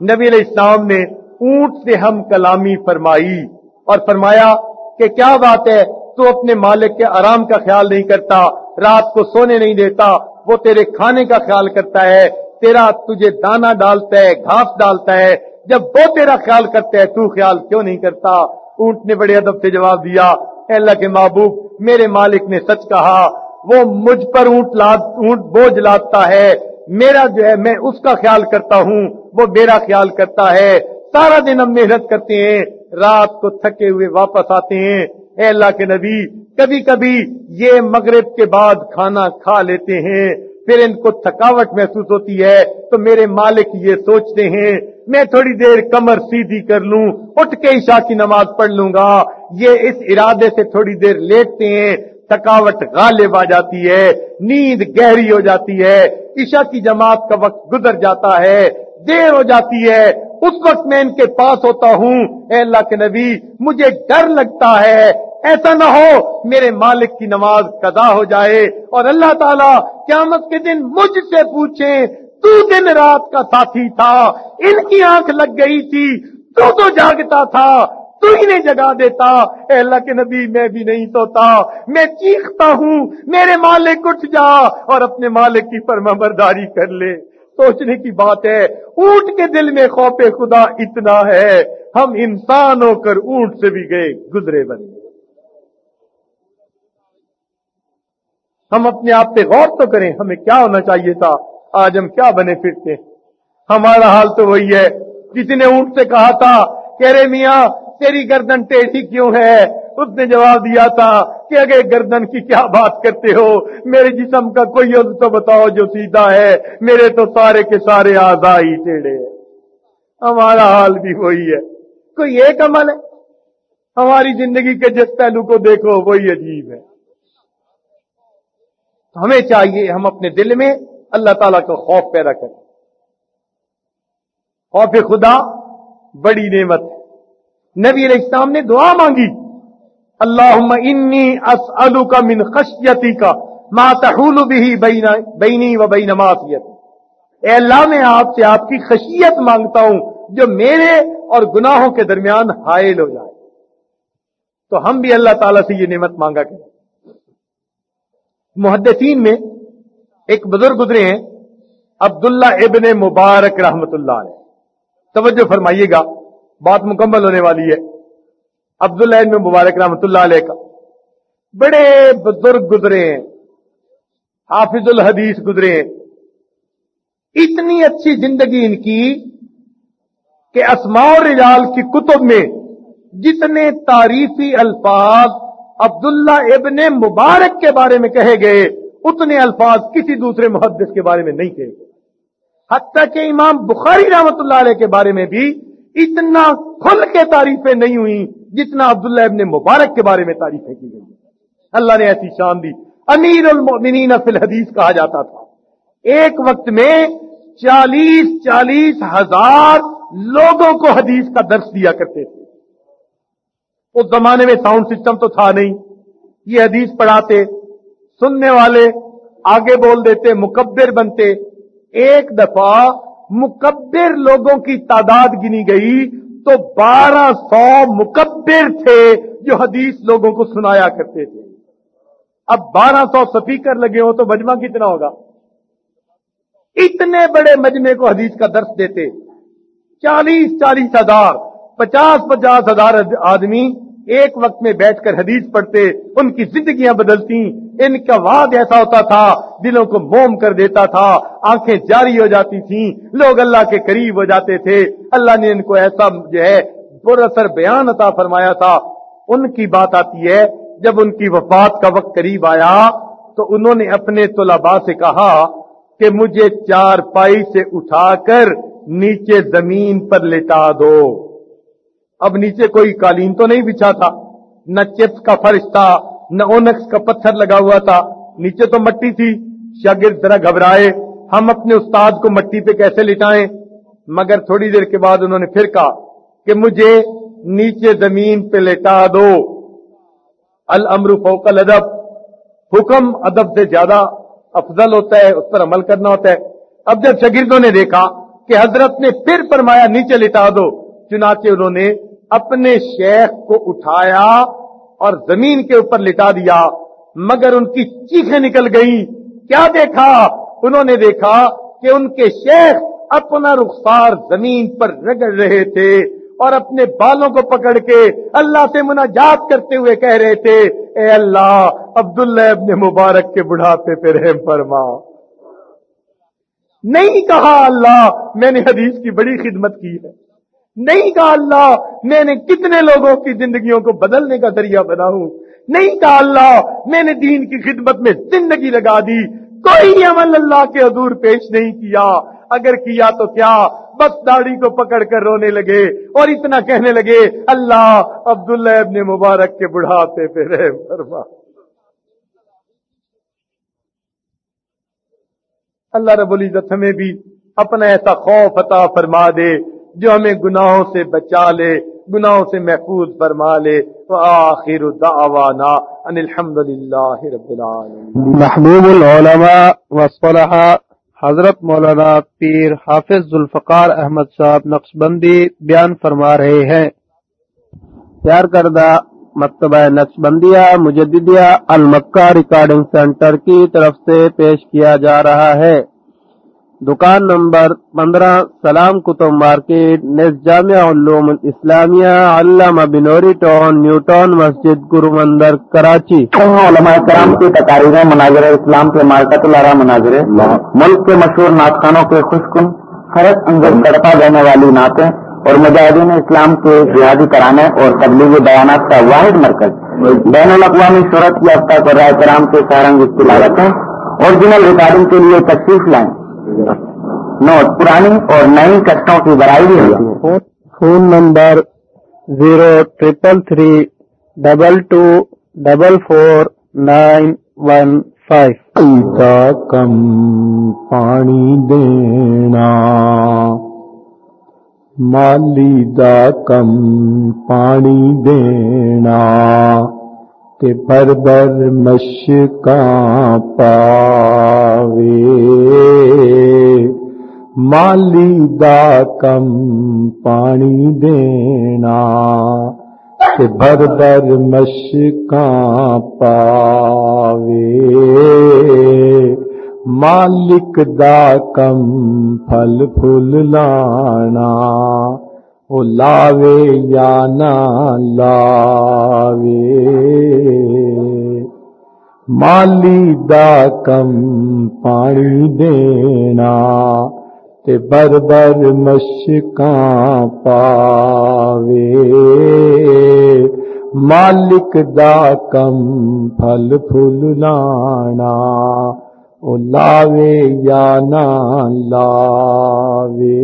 نبی علیہ السلام نے اونٹ سے ہم کلامی فرمائی اور فرمایا کہ کیا بات ہے، تو اپنے مالک کے آرام کا خیال نہیں کرتا، رات کو سونے نہیں دیتا، وہ تیرے کھانے کا خیال کرتا ہے، تیرا تجھے دانا ڈالتا ہے، گھاس ڈالتا ہے، جب وہ تیرا خیال کرتا ہے، تو خیال کیوں نہیں کرتا؟ اونٹ نے بڑے ادب سے جواب دیا، اے اللہ کے محبوب، میرے مالک نے سچ کہا، وہ مجھ پر اونٹ لاد، اونٹ بوجھ لاتا ہے، میرا جو ہے، میں اس کا خیال کرتا ہوں، وہ میرا خیال کرتا ہے۔ سارا دن ہم محنت کرتے ہیں، رات کو تھکے ہوئے واپس آتے ہیں۔ اے اللہ کے نبی، کبھی کبھی یہ مغرب کے بعد کھانا کھا لیتے ہیں۔ پھر ان کو تھکاوٹ محسوس ہوتی ہے۔ تو میرے مالک یہ سوچتے ہیں، میں تھوڑی دیر کمر سیدھی کر لوں، اٹھ کے عشاء کی نماز پڑھ لوں گا۔ یہ اس ارادے سے تھوڑی دیر لیٹتے ہیں، تھکاوٹ غالب آ جاتی ہے، نیند گہری ہو جاتی ہے۔ عشاء کی جماعت کا وقت گزر جاتا ہے، دیر ہو جاتی ہے۔ اس وقت میں ان کے پاس ہوتا ہوں۔ اے اللہ کے نبی، مجھے ڈر لگتا ہے۔ ایسا نہ ہو، میرے مالک کی نماز قضا ہو جائے۔ اور اللہ تعالیٰ قیامت کے دن مجھ سے پوچھیں، تو دن رات کا ساتھی تھا، ان کی آنکھ لگ گئی تھی، تو تو جاگتا تھا، تو ہی نہیں جگا دیتا۔ اے اللہ کے نبی، میں بھی نہیں سوتا۔ میں چیختا ہوں، میرے مالک اٹھ جا اور اپنے مالک کی فرما برداری کر لے۔ سوچنے کی بات ہے، اونٹ کے دل میں خوف خدا اتنا ہے، ہم انسان ہو کر اونٹ سے بھی گئے، گزرے بنے۔ ہم اپنے آپ پہ غور تو کریں، ہمیں کیا ہونا چاہیے تھا؟ آج ہم کیا بنے پھرتے ہمارا حال تو وہی ہے۔ کسی نے اونٹ سے کہا تھا کہ رے میاں، تیری گردن ٹیڑھی کیوں ہے؟ اس نے جواب دیا تھا کہ اگر گردن کی کیا بات کرتے ہو، میرے جسم کا کوئی عز تو بتاؤ جو سیدھا ہے، میرے تو سارے کے سارے آزائی ٹیڑھے ہیں۔ ہمارا حال بھی وہی ہے۔ کوئی ایک عمل ہے؟ ہماری زندگی کے جس پہلو کو دیکھو، وہی عجیب ہے۔ ہمیں چاہیے ہم اپنے دل میں اللہ تعالیٰ کا خوف پیدا کریں۔ خوف خدا بڑی نعمت ہے۔ نبی علیہ السلام نے دعا مانگی۔ اللہ انی اسلو من خشیتی کا ماں تحول بھی بینی و بین معافیت اے اللہ، میں آپ سے آپ کی خشیت مانگتا ہوں جو میرے اور گناہوں کے درمیان حائل ہو جائے۔ تو ہم بھی اللہ تعالی سے یہ نعمت مانگا کریں۔ محدثین میں ایک بزرگ گزرے ہیں، عبداللہ ابن مبارک رحمت اللہ علیہ۔ توجہ فرمائیے گا، بات مکمل ہونے والی ہے۔ عبداللہ ابن مبارک رحمت اللہ علیہ کا۔ بڑے بزرگ گزرے ہیں۔ حافظ الحدیث گزرے ہیں۔ اتنی اچھی زندگی ان کی کہ اسماء رجال کی کتب میں جتنے تعریفی الفاظ عبداللہ ابن مبارک کے بارے میں کہے گئے، اتنے الفاظ کسی دوسرے محدث کے بارے میں نہیں کہے گئے۔ حتیٰ کہ امام بخاری رحمت اللہ علیہ کے بارے میں بھی اتنا کھل کے تعریفیں نہیں ہوئی جتنا عبداللہ ابن مبارک کے بارے میں تعریفیں کی گئی اللہ نے ایسی شان دی۔ امیر المؤمنین فی الحدیث کہا جاتا تھا۔ ایک وقت میں چالیس چالیس ہزار لوگوں کو حدیث کا درس دیا کرتے تھے۔ اس زمانے میں ساؤنڈ سسٹم تو تھا نہیں۔ یہ حدیث پڑھاتے، سننے والے آگے بول دیتے، مکبر بنتے۔ ایک دفعہ مکبر لوگوں کی تعداد گنی گئی تو بارہ سو مکبر تھے جو حدیث لوگوں کو سنایا کرتے تھے۔ اب بارہ سو سپیکر لگے ہو تو مجمع کتنا ہوگا؟ اتنے بڑے مجمے کو حدیث کا درس دیتے۔ چالیس چالیس ہزار، پچاس پچاس ہزار آدمی ایک وقت میں بیٹھ کر حدیث پڑھتے، ان کی زندگیاں بدلتی ان کا واد ایسا ہوتا تھا، دلوں کو موم کر دیتا تھا، آنکھیں جاری ہو جاتی تھیں، لوگ اللہ کے قریب ہو جاتے تھے۔ اللہ نے ان کو ایسا جو ہے اثر بیان عطا فرمایا تھا۔ ان کی بات آتی ہے، جب ان کی وفات کا وقت قریب آیا، تو انہوں نے اپنے طلباء سے کہا کہ مجھے چار پائی سے اٹھا کر نیچے زمین پر لٹا دو۔ اب نیچے کوئی قالین تو نہیں بچھا تھا، نہ چپس کا فرش تھا، نہ اونکس کا پتھر لگا ہوا تھا۔ نیچے تو مٹی تھی، شاگرد ذرا گھبرائے۔ ہم اپنے استاد کو مٹی پہ کیسے لٹائیں؟ مگر تھوڑی دیر کے بعد انہوں نے پھر کہا کہ مجھے نیچے زمین پہ لٹا دو۔ الامر فوق الادب۔ حکم ادب سے زیادہ افضل ہوتا ہے، اس پر عمل کرنا ہوتا ہے۔ اب جب شاگردوں نے دیکھا کہ حضرت نے پھر فرمایا نیچے لٹا دو، چنانچہ انہوں نے اپنے شیخ کو اٹھایا اور زمین کے اوپر لٹا دیا، مگر ان کی چیخیں نکل گئی کیا دیکھا؟ انہوں نے دیکھا کہ ان کے شیخ اپنا رخسار زمین پر رگڑ رہے تھے اور اپنے بالوں کو پکڑ کے اللہ سے مناجات کرتے ہوئے کہہ رہے تھے، اے اللہ، عبداللہ ابن مبارک کے بڑھاپے پہ رحم فرما۔ نہیں کہا اللہ، میں نے حدیث کی بڑی خدمت کی ہے۔ نہیں کہا اللہ، میں نے کتنے لوگوں کی زندگیوں کو بدلنے کا ذریعہ بنا ہوں۔ نہیں کہا اللہ، میں نے دین کی خدمت میں زندگی لگا دی۔ کوئی عمل اللہ کے حضور پیش نہیں کیا۔ اگر کیا تو کیا؟ بس داڑھی کو پکڑ کر رونے لگے اور اتنا کہنے لگے، اللہ عبداللہ ابن مبارک کے بڑھاپے پہ رہ فرما۔ اللہ رب العزت ہمیں بھی اپنا ایسا خوف عطا فرما دے۔ جو ہمیں گناہوں سے بچا لے، گناہوں سے محفوظ فرما لے۔ وآخر دعوانا ان الحمد للہ رب العالمین۔ محبوب العلماء والصلحاء حضرت مولانا پیر حافظ ذوالفقار احمد صاحب نقشبندی بیان فرما رہے ہیں۔ پیار کردہ مکتبہ نقشبندیہ مجددیہ المکہ ریکارڈنگ سینٹر کی طرف سے پیش کیا جا رہا ہے۔ دکان نمبر پندرہ، سلام کتب مارکیٹ نس جامعہ علوم اسلامیہ علامہ بنوری ٹاؤن نیو ٹاؤن مسجد گرو مندر کراچی علماء کرام کی تقاریریں مناظر اسلام کے مارکت الارا مناظر ملک کے مشہور ناطخانوں کے خوشکن فرق اندر کرتا دینے والی نعتیں اور مجاہدین اسلام کے جہادی کرانے اور تبلیغی بیانات کا واحد مرکز۔ بین الاقوامی صورت یافتہ کرائے کرام کے سارنگ تلاوتیں اوریجنل ریکارڈنگ کے لیے تشریف لائیں۔ نوٹ پرانی اور نئی کسٹوں کی برائی بھی ہوتی ہے phone number zero triple three double two double four nine one five. کم پانی دینا مالی دا کم پانی دینا۔ تے بر بر مشکاں پاوے۔ مالی دا کم پانی دینا تے بر بر مشکاں پاوے۔ مالک دا کم پھل پھل لانا او لاوے یا نہ لاوے مالی دا کم پانی دینا تے بر بر مشکاں پاوے مالک دا کم پھل پھل لانا او لاوے یا نہ لاوے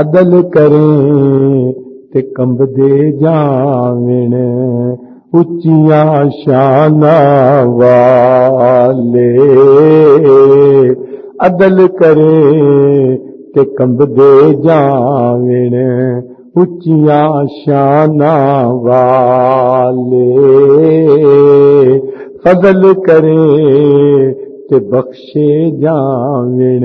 عدل کریں تے کمب دے جاوین اچیاں شان والے۔ عدل کریں تے کمب دے جاوین اچیاں شان والے۔ فضل کریں تے بخشے جاوین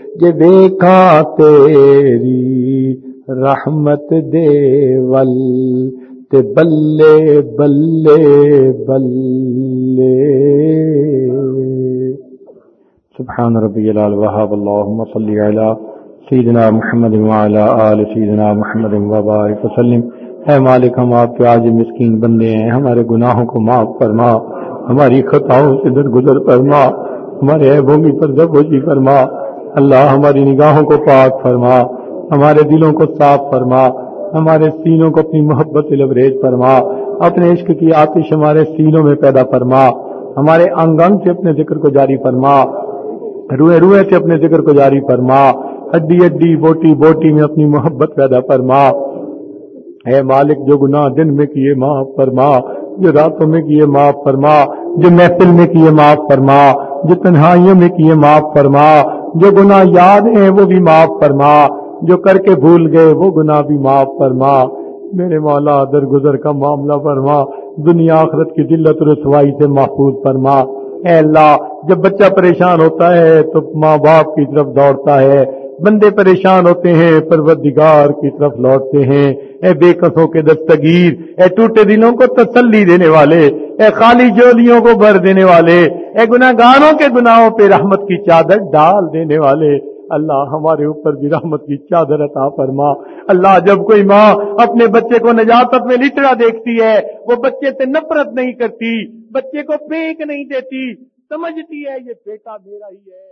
میرے جے دیکھا تیری رحمت دے ول تے بلے بلے بلے۔ سبحان ربی العال وحاب اللہم صلی علی سیدنا محمد وعلا آل سیدنا محمد وبارک وسلم۔ اے مالک، ہم آپ کے آج مسکین بندے ہیں۔ ہمارے گناہوں کو معاف فرما۔ ہماری خطاؤں سے درگزر فرما۔ ہمارے عیبوں کی پردہ پردگوشی فرما۔ اللہ ہماری نگاہوں کو پاک فرما، ہمارے دلوں کو صاف فرما، ہمارے سینوں کو اپنی محبت لبریز فرما، اپنے عشق کی آتش ہمارے سینوں میں پیدا فرما، ہمارے انگ انگ سے اپنے ذکر کو جاری فرما، روئے روئے سے اپنے ذکر کو جاری فرما، ہڈی ہڈی بوٹی بوٹی میں اپنی محبت پیدا فرما۔ اے مالک، جو گناہ دن میں کیے معاف فرما، جو راتوں میں کیے معاف فرما، جو محفل میں کیے معاف فرما، جو تنہائیوں میں کیے معاف فرما۔ جو گناہ یاد ہیں وہ بھی معاف فرما، جو کر کے بھول گئے وہ گناہ بھی معاف فرما۔ میرے مولا، درگزر کا معاملہ فرما۔ دنیا آخرت کی دلت رسوائی سے محفوظ فرما۔ اے اللہ، جب بچہ پریشان ہوتا ہے تو ماں باپ کی طرف دوڑتا ہے۔ بندے پریشان ہوتے ہیں، پروردگار کی طرف لوٹتے ہیں۔ اے بے قصوں کے دستگیر، اے ٹوٹے دلوں کو تسلی دینے والے۔ اے خالی جولیوں کو بھر دینے والے، اے گناگاروں کے گناہوں پہ رحمت کی چادر ڈال دینے والے۔ اللہ ہمارے اوپر بھی رحمت کی چادر عطا فرما۔ اللہ جب کوئی ماں اپنے بچے کو نجاست میں لٹرا دیکھتی ہے، وہ بچے سے نفرت نہیں کرتی، بچے کو پھینک نہیں دیتی۔ سمجھتی ہے، یہ بیٹا میرا ہی ہے۔